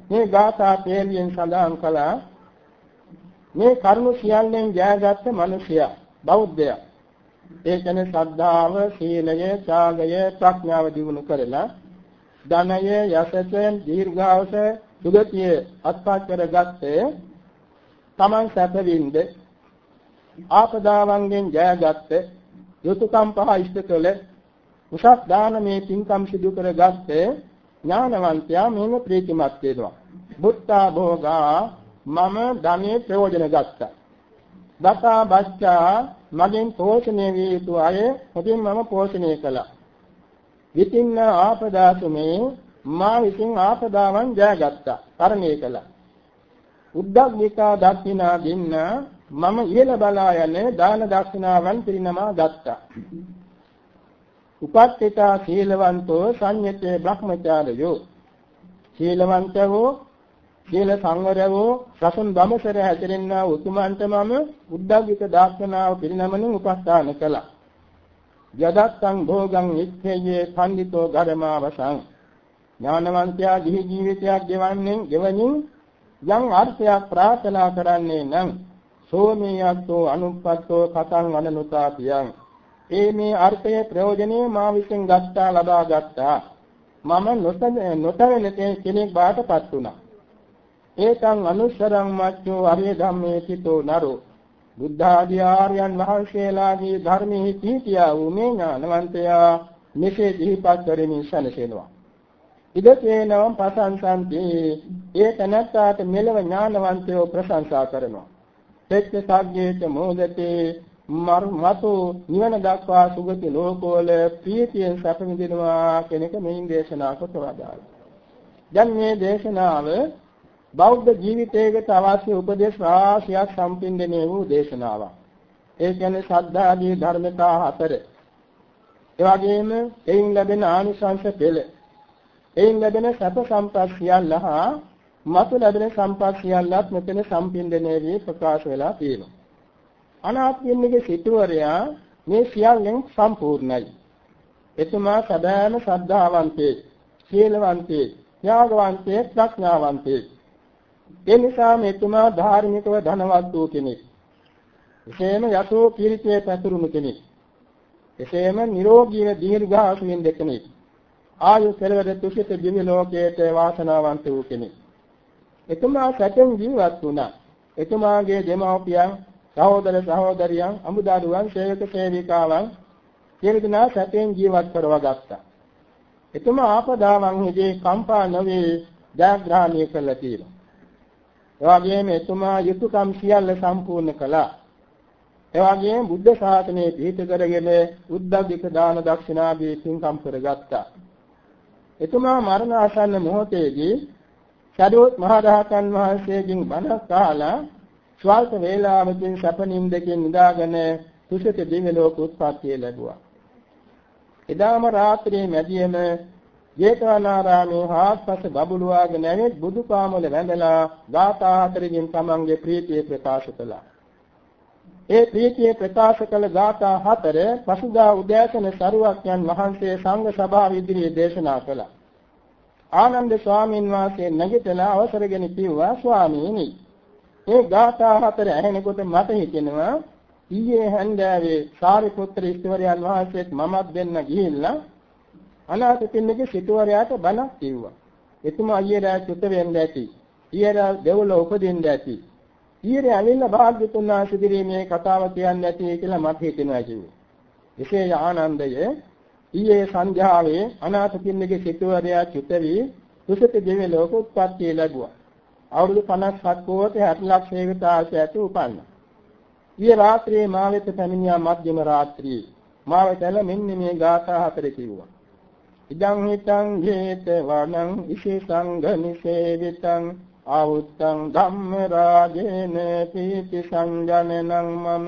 Speaker 1: මේ ගාථා තේලියෙන් සඳහන් කළා මේ කරුණු සියල්ලෙන් ජයගත්ත මිනිසයා බෞද්ධයා ඒ කියන්නේ ශ්‍රද්ධාව, සීලය, ත්‍යාගය, ප්‍රඥාව දිනු කරලා ධනය, යසයෙන්, දීර්ඝාස, සුගතිය අත්පත් කරගත්තේ තමන් සැපවින්ද ආපදාවන්ගෙන් ජයගත්ත යුතුයකම් පහ ඉෂ්ට කළ උසස් දානමේ පින්කම් සිදු කරගත්තේ ඥානවන්තයා මෙහෙම ප්‍රීතිමත් වෙනවා. බුත්තා භෝගා මම ධනෙ ප්‍රයෝජන ගත්තා. දතා බච්චා මගෙන් පෝෂණය විය යුතු අය හොඳින් මම පෝෂණය කළා. විතින්න ආපදාසුමේ මා විසින් ආපදාවන් ජයගත්තා. තරණය කළා. උද්දග්නිකා දක්ෂිනා දින්න මම ඉහළ බලා යන දාන දක්ෂිනාවන් පිරිනමා ගත්තා. උපත්ිතා සීලවන්තෝ සංයතේ බ්‍රහ්මචාරයෝ සීලවන්තවෝ සීල සංවරවෝ රසන් බමසර හැදෙන්නා උතුමන්ට මම උද්දග්ගික දාස්කනාව පිරිනමනින් උපස්ථාන කළා. යදත්තං භෝගං ඉච්ඡයේ පඬිතෝ ගරමාවසං. ඥානවන්තයා දිවි ජීවිතයක් ගෙවන්නේ ගෙවමින් යම් අර්ථයක් ප්‍රාර්ථනා කරන්නේ නම් සෝමියත්තෝ අනුප්පත්තෝ කතං අනනුතාපියං ඒ මේ අර්ථයේ ප්‍රයෝජනේ මා විසින් ගත්තා ලබා ගත්තා. මම නොතන කෙනෙක් බාටපත් වුණා. ඒතං අනුස්සරං මච්චෝ අරිය ධම්මේ තිතෝ නරෝ. බුද්ධ ආදී ආර්යයන් වහන්සේලාගේ ධර්මයේ කීතියා වූ මේ ඥානවන්තයා මෙසේ දීපත් කරමින් සැලසෙනවා ඉදසේනවම් ප්‍රශංසන්ති ඒ තනත්තාට මෙලව ඥානවන්තයෝ ප්‍රශංසා කරනවා. පෙච්ච සග්ගේච මොදතේ මතු නිවන දක්වා සුගති ලෝකවල ප්‍රීතියෙන් සැප විඳිනවා කෙනෙක් මෙයින් දේශනා කොට වදාළා. දැන් මේ දේශනාව බෞද්ධ ජීවිතයකට අවශ්‍ය උපදේශ රාශියක් සම්පින්දණය වූ දේශනාවක්. ඒ කියන්නේ ශ්‍රද්ධාදී ධර්මතා හතර. ඒ වගේම එයින් ලැබෙන ආනිසංස පෙළ. එයින් ලැබෙන සැප සම්පත් සියල්ලහා මතු ලැබෙන සම්පත් සියල්ලත් මෙතන සම්පින්දණය වී ප්‍රකාශ වෙලා තියෙනවා. අනාත්මින්ගේ සිටුවරයා මේ සියල්ලෙන් සම්පූර්ණයි. එතුමා සදාම ශ්‍රද්ධාවන්තේ, සීලවන්තේ, ත්‍යාගවන්තේ, ප්‍රඥාවන්තේ. ඒ නිසා මෙතුමා ධාර්මිකව ධනවත් වූ කෙනෙක්. එසේම යසෝ කීර්තියේ පැතුරුණු කෙනෙක්. එසේම නිරෝගීව දීර්ඝාසුවෙන් දෙකෙනෙක්. ආයු කෙලවර තුසිත දිව්‍ය ලෝකයේ වාසනාවන්ත වූ කෙනෙක්. එතුමා සැපෙන් ජීවත් වුණා. එතුමාගේ දෙමව්පියන් සහෝදර සහෝදරියන් අමුදරුවන් සේවක සේවිකාවන් සියලු දෙනා සැපෙන් ජීවත් කරවා ගත්තා. එතුමා ආපදාවන් හිදී කම්පා නොවේ ජයග්‍රහණය කළා කියලා. එවාගෙම එතුමා යුතුයකම් සියල්ල සම්පූර්ණ කළා. එවාගෙම බුද්ධ ශාසනය පිහිට කරගෙන උද්දග්ගික දාන දක්ෂිනාදී පින්කම් කරගත්තා. එතුමා මරණ ආසන්න මොහොතේදී සරියොත් මහ රහතන් වහන්සේගෙන් බණ අහලා ස්වල්ප වේලාවකින් සැප නින්දකින් නිදාගෙන තුසිත දිව්‍ය ලෝක උත්පත්තිය ලැබුවා. එදාම රාත්‍රියේ මැදියම ජේතවනාරාමේ හාත්පස බබළුවාගෙන ඇවිත් බුදුපාමුල වැඳලා ගාථා හතරකින් තමන්ගේ ප්‍රීතිය ප්‍රකාශ කළා. ඒ ප්‍රීතිය ප්‍රකාශ කළ ගාථා හතර පසුදා උදෑසන සරුවක්යන් වහන්සේ සංඝ සභාව ඉදිරියේ දේශනා කළා. ආනන්ද ස්වාමීන් වහන්සේ නැගිටලා අවසරගෙන කිව්වා ස්වාමීනි මේ ගාථා හතර ඇහෙනකොට මට හිතෙනවා ඊයේ හන්දෑවේ සාරිපුත්‍ර ඉස්වරයන් වහන්සේත් මමත් දෙන්න ගිහිල්ලා අනාථ පින්නගේ සිටුවරයාට බණක් කිව්වා. එතුමා ඊයේ රාත් චුත වෙන්න ඇති. ඊයේ රාත් දෙවොල උපදින්න ඇති. ඊයේ ඇවිල්ලා භාග්‍යතුන් වහන්සේ දිරීමේ කතාව කියන්න ඇති කියලා මට හිතෙනවා කිව්වා. එසේ ආනන්දය ඊයේ සන්ධ්‍යාවේ අනාථ පින්නගේ සිටුවරයා චුත වී දුසිත දෙවි ලෝක උත්පත්ති ලැබුවා. අවුරුදු 57 කෝටි 60 ලක්ෂයකට ආශයට උපන්නා. ඊයේ රාත්‍රියේ මා වෙත පැමිණියා මධ්‍යම රාත්‍රියේ මා වෙතල මෙන්න මේ ගාථා හතර කිව්වා. ඉදං හිතං ජේත වනං ඉසිසංඝ නිසේවිතං ආවුත්තං ධම්ම රාජේන පීති සංජනනං මම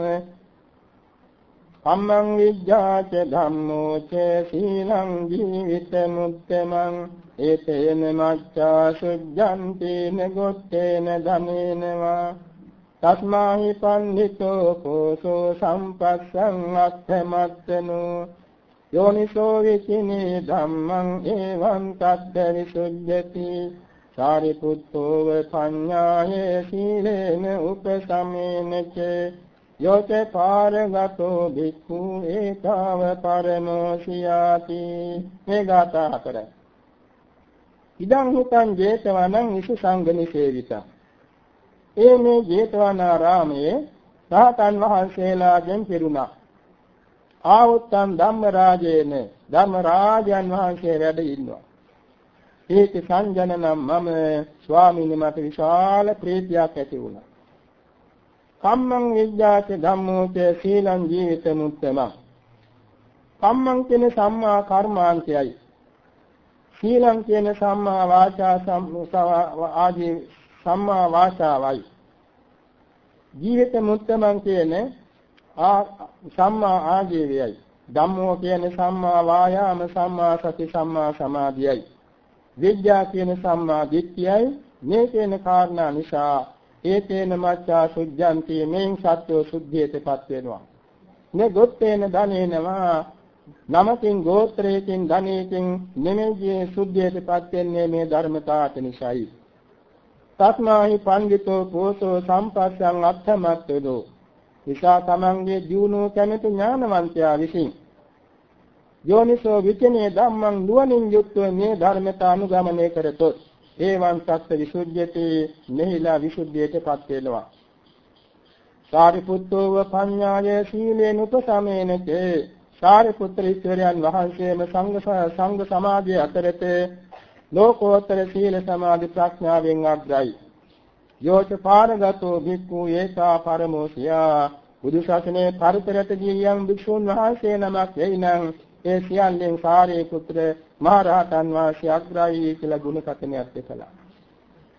Speaker 1: කම්මං විජ්ජාච ධම්මෝ ච සීලං ජීවිත මුත්තමං ඒතේන මච්ඡා සුද්ධන්ති නගොත්තේන ධනේනවා තස්මාහි පන්දිතෝ කෝසෝ සම්පස්සං අත්ථමත්තනෝ යෝනිසෝ විචිනේ ධම්මං එවං තද්ද විසුද්ධති සාරිපුත්තෝව පඤ්ඤායේ සීලේන උපසමේනච. යෝත පාරගතෝ භික්ඛු ඒතාව පරමෝසියාති. මේ ගාථා හතරයි ඉදං හුතං 제තවනං ඉසු සංගනි සේවිතං ඒ මේ 제තවනාරාමයේ රහතන් වහන්සේලාගෙන් පිරුණා. ආවුත්තං ධම්මරාජේන ධම්මරාජයන් වහන්සේ වැඩ ඉන්නවා ඒක සංජනනම් මම ස්වාමීනි මට විශාල ප්‍රීතියක් ඇති වුණා. කම්මං විද්‍යාච ධම්මෝච සීලං ජීවිත මුත්තම. කම්මං කියන සම්මා කර්මාන්තයයි. සීලං කියන සම්මා වාචා ආදී සම්මා වාචාවයි. ජීවිත මුත්තමං කියන සම්මා ආජීවයයි. ධම්මෝ කියන සම්මා වායාම සම්මා සති සම්මා සමාධියයි. විද්‍යා කියන සම්මා දිට්ඨියයි මේ කියන කාරණා නිසා ඒතේන මච්ඡා සුද්ධන්ති මෙන් සත්ව සුද්ධියටපත් වෙනවා. මේ ගොත්තේන ධනේනවා නමකින් ගෝත්‍රයකින් ධනයකින් නෙමෙයි සුද්ධියටපත් වෙන්නේ මේ ධර්මතාවට නිසායි. තස්මාහි පණ්ඩිතෝ පෝසෝ සම්පස්සං අත්ථමත්තුදෝ. නිසා තමන්ගේ ජීවණෝ කැමති ඥානවන්තයා විසින් යෝනිසෝ විචනේ ධම්මං නුවණින් යුක්තව මේ ධර්මතා අනුගමනය කරතොත් ඒවන් සත්‍ය විසුද්ධියති මෙහිලා විසුද්ධියටපත් වෙනවා. සාරිපුත්තෝව පඤ්ඤාය සීලේන උපසමේනතේ සාරිපුත්‍ර ඉස්වරයන් වහන්සේම සංඝ සංඝ සමාධිය අතරත ලෝකෝත්තර සීල සමාධි ප්‍රඥාවෙන් අග්‍රයි. යෝච පාරගතෝ භික්ඛු ඒසා පරමෝසියා බුදු ශාසනයේ පරිතරත ගියම් භික්ෂුන් වහන්සේ නමක් එයිනම් ඒ සියල්ලෙන් සාරේ පුත්‍ර මහරහතන් වහන්සේ අග්‍රයි කියලා ගුණ කතනයක් දෙකලා.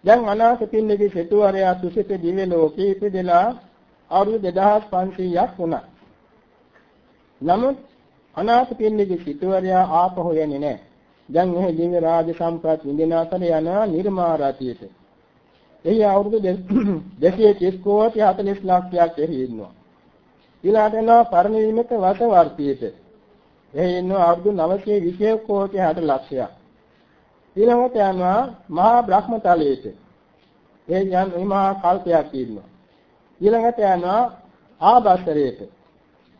Speaker 1: දැන් අනාථ පින්නගේ සිටුවරයා තුසිත දිව්‍ය ලෝකේ ඉපදෙලා අවුරුදු 2500ක් වුණා. නමුත් අනාථ පින්නගේ සිටුවරයා ආපහු යන්නේ නැහැ. දැන් එහි දිව්‍ය රාජ සම්ප්‍රාප්ත විඳින අතර යනවා නිර්මාරාතියට. එහි අවුරුදු 230 කෝටි 40 ලක්ෂයක් එහි ඉන්නවා. ඊළාට යනවා පරිණිමිත වසවර්තියට. එහි ඉන්නවා අවුරුදු 920 කෝටි 60 ලක්ෂයක්. ඊළඟට යනවා මහා බ්‍රහ්මතලයේට. ඒ යන මහා කල්පයක් ඉන්නවා. ඊළඟට යනවා ආබස්සරයට.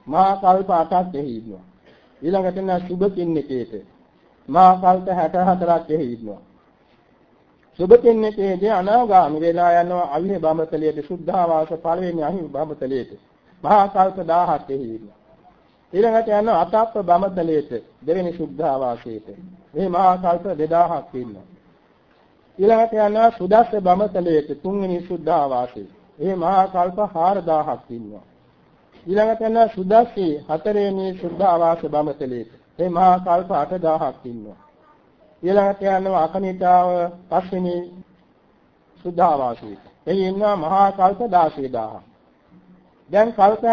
Speaker 1: මහා කල්ප 8ක් එහි ඉන්නවා. ඊළඟට යනවා සුභකින්නකේට. මහා කල්ප 64ක් එහි ඉන්නවා. සුභකින්නකේදී අනාගාමි වෙලා යනවා අවිහ බඹතලයට සුද්ධාවාස පළවෙනි අහි බඹතලයට. මහා කල්ප 1000ක් එහි ඉන්නවා. ඊළඟට යනවා අතප්ප බමතලයට දෙවෙනි සුද්ධාවාසයට. මේ මහා කල්ප 2000ක් ඉන්නවා. ඊළඟට යනවා සුදස්ස බමතලයට තුන්වෙනි සුද්ධාවාසයට. මේ මහා කල්ප 4000ක් ඉන්නවා. ඊළඟට යනවා සුදස්සී හතරවෙනි සුද්ධාවාස බමතලයට. මේ මහා කල්ප 8000ක් ඉන්නවා. ඊළඟට යනවා අකනිතාව පස්වෙනි සුද්ධාවාසයට. එහි ඉන්නවා මහා කල්ප 16000ක්. දැන් කල්ප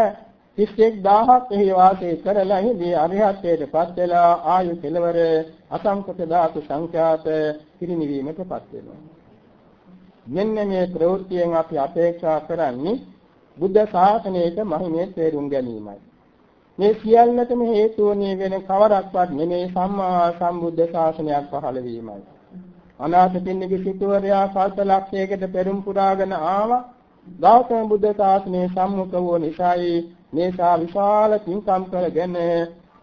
Speaker 1: 31000ක් එහි වාසය කරලා එහිදී අරිහත්ත්වයටපත් වෙලා ආයු කෙලවර අසංකත ධාතු සංඛ්‍යාත පිරිනිවීමටපත් වෙනවා. මෙන්න මේ ප්‍රවෘත්තියෙන් අපි අපේක්ෂා කරන්නේ බුද්ධ ශාසනයට මහිමේ තේරුම් ගැනීමයි. මේ සියල්ලටම හේතු වන්නේ වෙන කවරක්වත් නෙමේ සම්මා සම්බුද්ධ ශාසනයක් පහළ වීමයි. අනාථ පින්නගේ සිටුවරයා කල්ප ලක්ෂයකට පෙරම් පුරාගෙන ආවා. ගෞතම බුද්ධ ශාසනයේ සම්මුඛ වූ නිසායි මේසා විශාල පින්කම් කරගෙන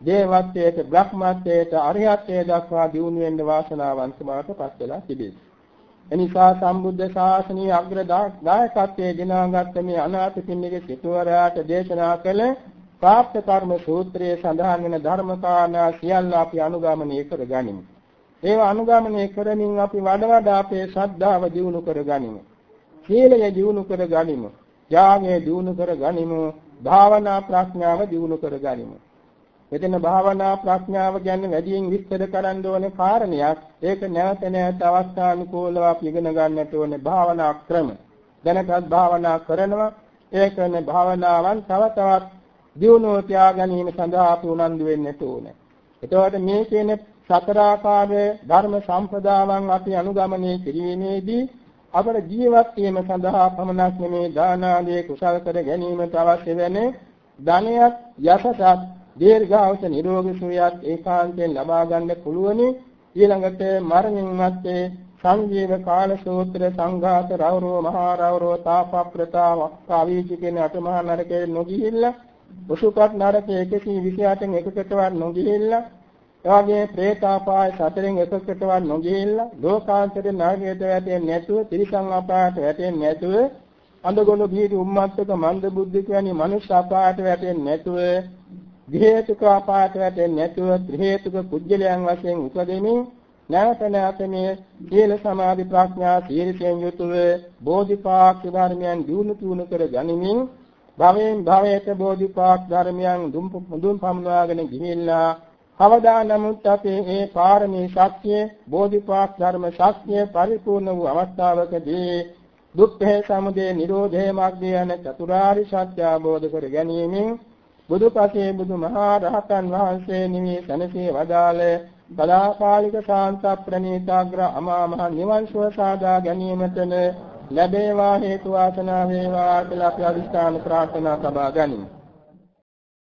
Speaker 1: දේවත්වයට බ්‍රහ්මත්වයට අරිහත්ත්වයට දක්වා දියුණු වෙන්න වාසනාවන්ත බවට පත් වෙලා තිබේ. එනිසා සම්බුද්ධ ශාසනීය අග්‍ර දායකත්වයේ දිනාගත් මේ අනාථ පින්නගේ සිටුවරයාට දේශනා කළ ප්‍රාප්ත කර්ම සූත්‍රයේ සඳහන් වෙන ධර්ම කාරණා සියල්ල අපි අනුගමනය කරගනිමු. ඒවා අනුගමනය කරමින් අපි වඩ වඩා අපේ ශ්‍රද්ධාව දියුණු කරගනිමු. සීලය දියුණු කර ගනිමු. ත්‍යාගය දියුණු කර ගනිමු. භාවනා ප්‍රඥාව දියුණු කර ගනිමු. මෙතන භාවනා ප්‍රඥාව කියන්නේ වැඩියෙන් විස්තර කරන්න ඕනේ කාරණයක්. ඒක නැවත නැවත අවස්ථානුකූලව අපි ඉගෙන ගන්නට ඕනේ භාවනා ක්‍රම. දැනටත් භාවනා කරනවා. ඒ කරන භාවනාවන් තව තවත් දියුණුව තියා ගැනීම සඳහා අපි උනන්දු වෙන්නට ඕනේ. එතකොට මේ කියන සතර ආකාරයේ ධර්ම සම්පදාවන් අපි අනුගමනය කිරීමේදී අපට ජීවත් වීම සඳහා පමණක් නෙමේ දාන ආදී කුසල කර ගැනීමට අවශ්‍ය වෙන ධනයත් යසසත් දීර්ඝායුෂ නිරෝගී සුවයත් ඒකාන්තයෙන් ලබා ගන්න පුළුවනි. ඊළඟට මරණින් මත්තේ සංජීව කාල සූත්‍ර සංඝාත රවරෝ මහා රවරෝ තාපප්‍රතාව කාවීචි කියන අටමහා නරකයේ නොගිහිල්ලා උසුපත් නරකයේ 128න් එකකටවත් නොගිහිල්ලා එවාගේ പ്രേතාපාය සතරෙන් එකකටවත් නොගිහිල්ලා ලෝකාන්තර නරකයට වැටෙන්නේ නැතුව තිරිසන් අපායට වැටෙන්නේ නැතුව අඳගොළු බීරි උම්මත්තක මන්ද බුද්ධික වැනි මනුෂ්‍ය අපායට වැටෙන්නේ නැතුව විහෙතුක අපායට වැටෙන්නේ නැතුව ත්‍රි හේතුක කුජලයන් වශයෙන් උපදෙමින් නැවත නැවත මේ සීල සමාධි ප්‍රඥා සීලයෙන් යුතුව බෝධිපාක්ෂ ධර්මයන් දිනු තුණු කර ගනිමින් භවයෙන් භවයට බෝධිපාක්ෂ ධර්මයන් දුම් දුම් පමුණවාගෙන ගිහිල්ලා කවදා නමුත් අපේ ඒ පාරමී ශක්තිය බෝධිපාක්ෂ ධර්ම ශක්තිය පරිපූර්ණ වූ අවස්ථාවකදී දුක්ඛේ සමුදය නිරෝධේ මාර්ගය යන චතුරාර්ය සත්‍ය අවබෝධ කර ගැනීමෙන් බුදුපසේ බුදුමහා රහතන් වහන්සේ නිමේ සනසේ වදාළ බලාපාලික ශාන්ත ප්‍රණීතාග්‍ර අමා මහ නිවන් සුව සාදා ගැනීමතන ලැබේවා හේතු වාසනා වේවා කියලා අපි අදිස්ථාන ප්‍රාර්ථනා සබා ගනිමු.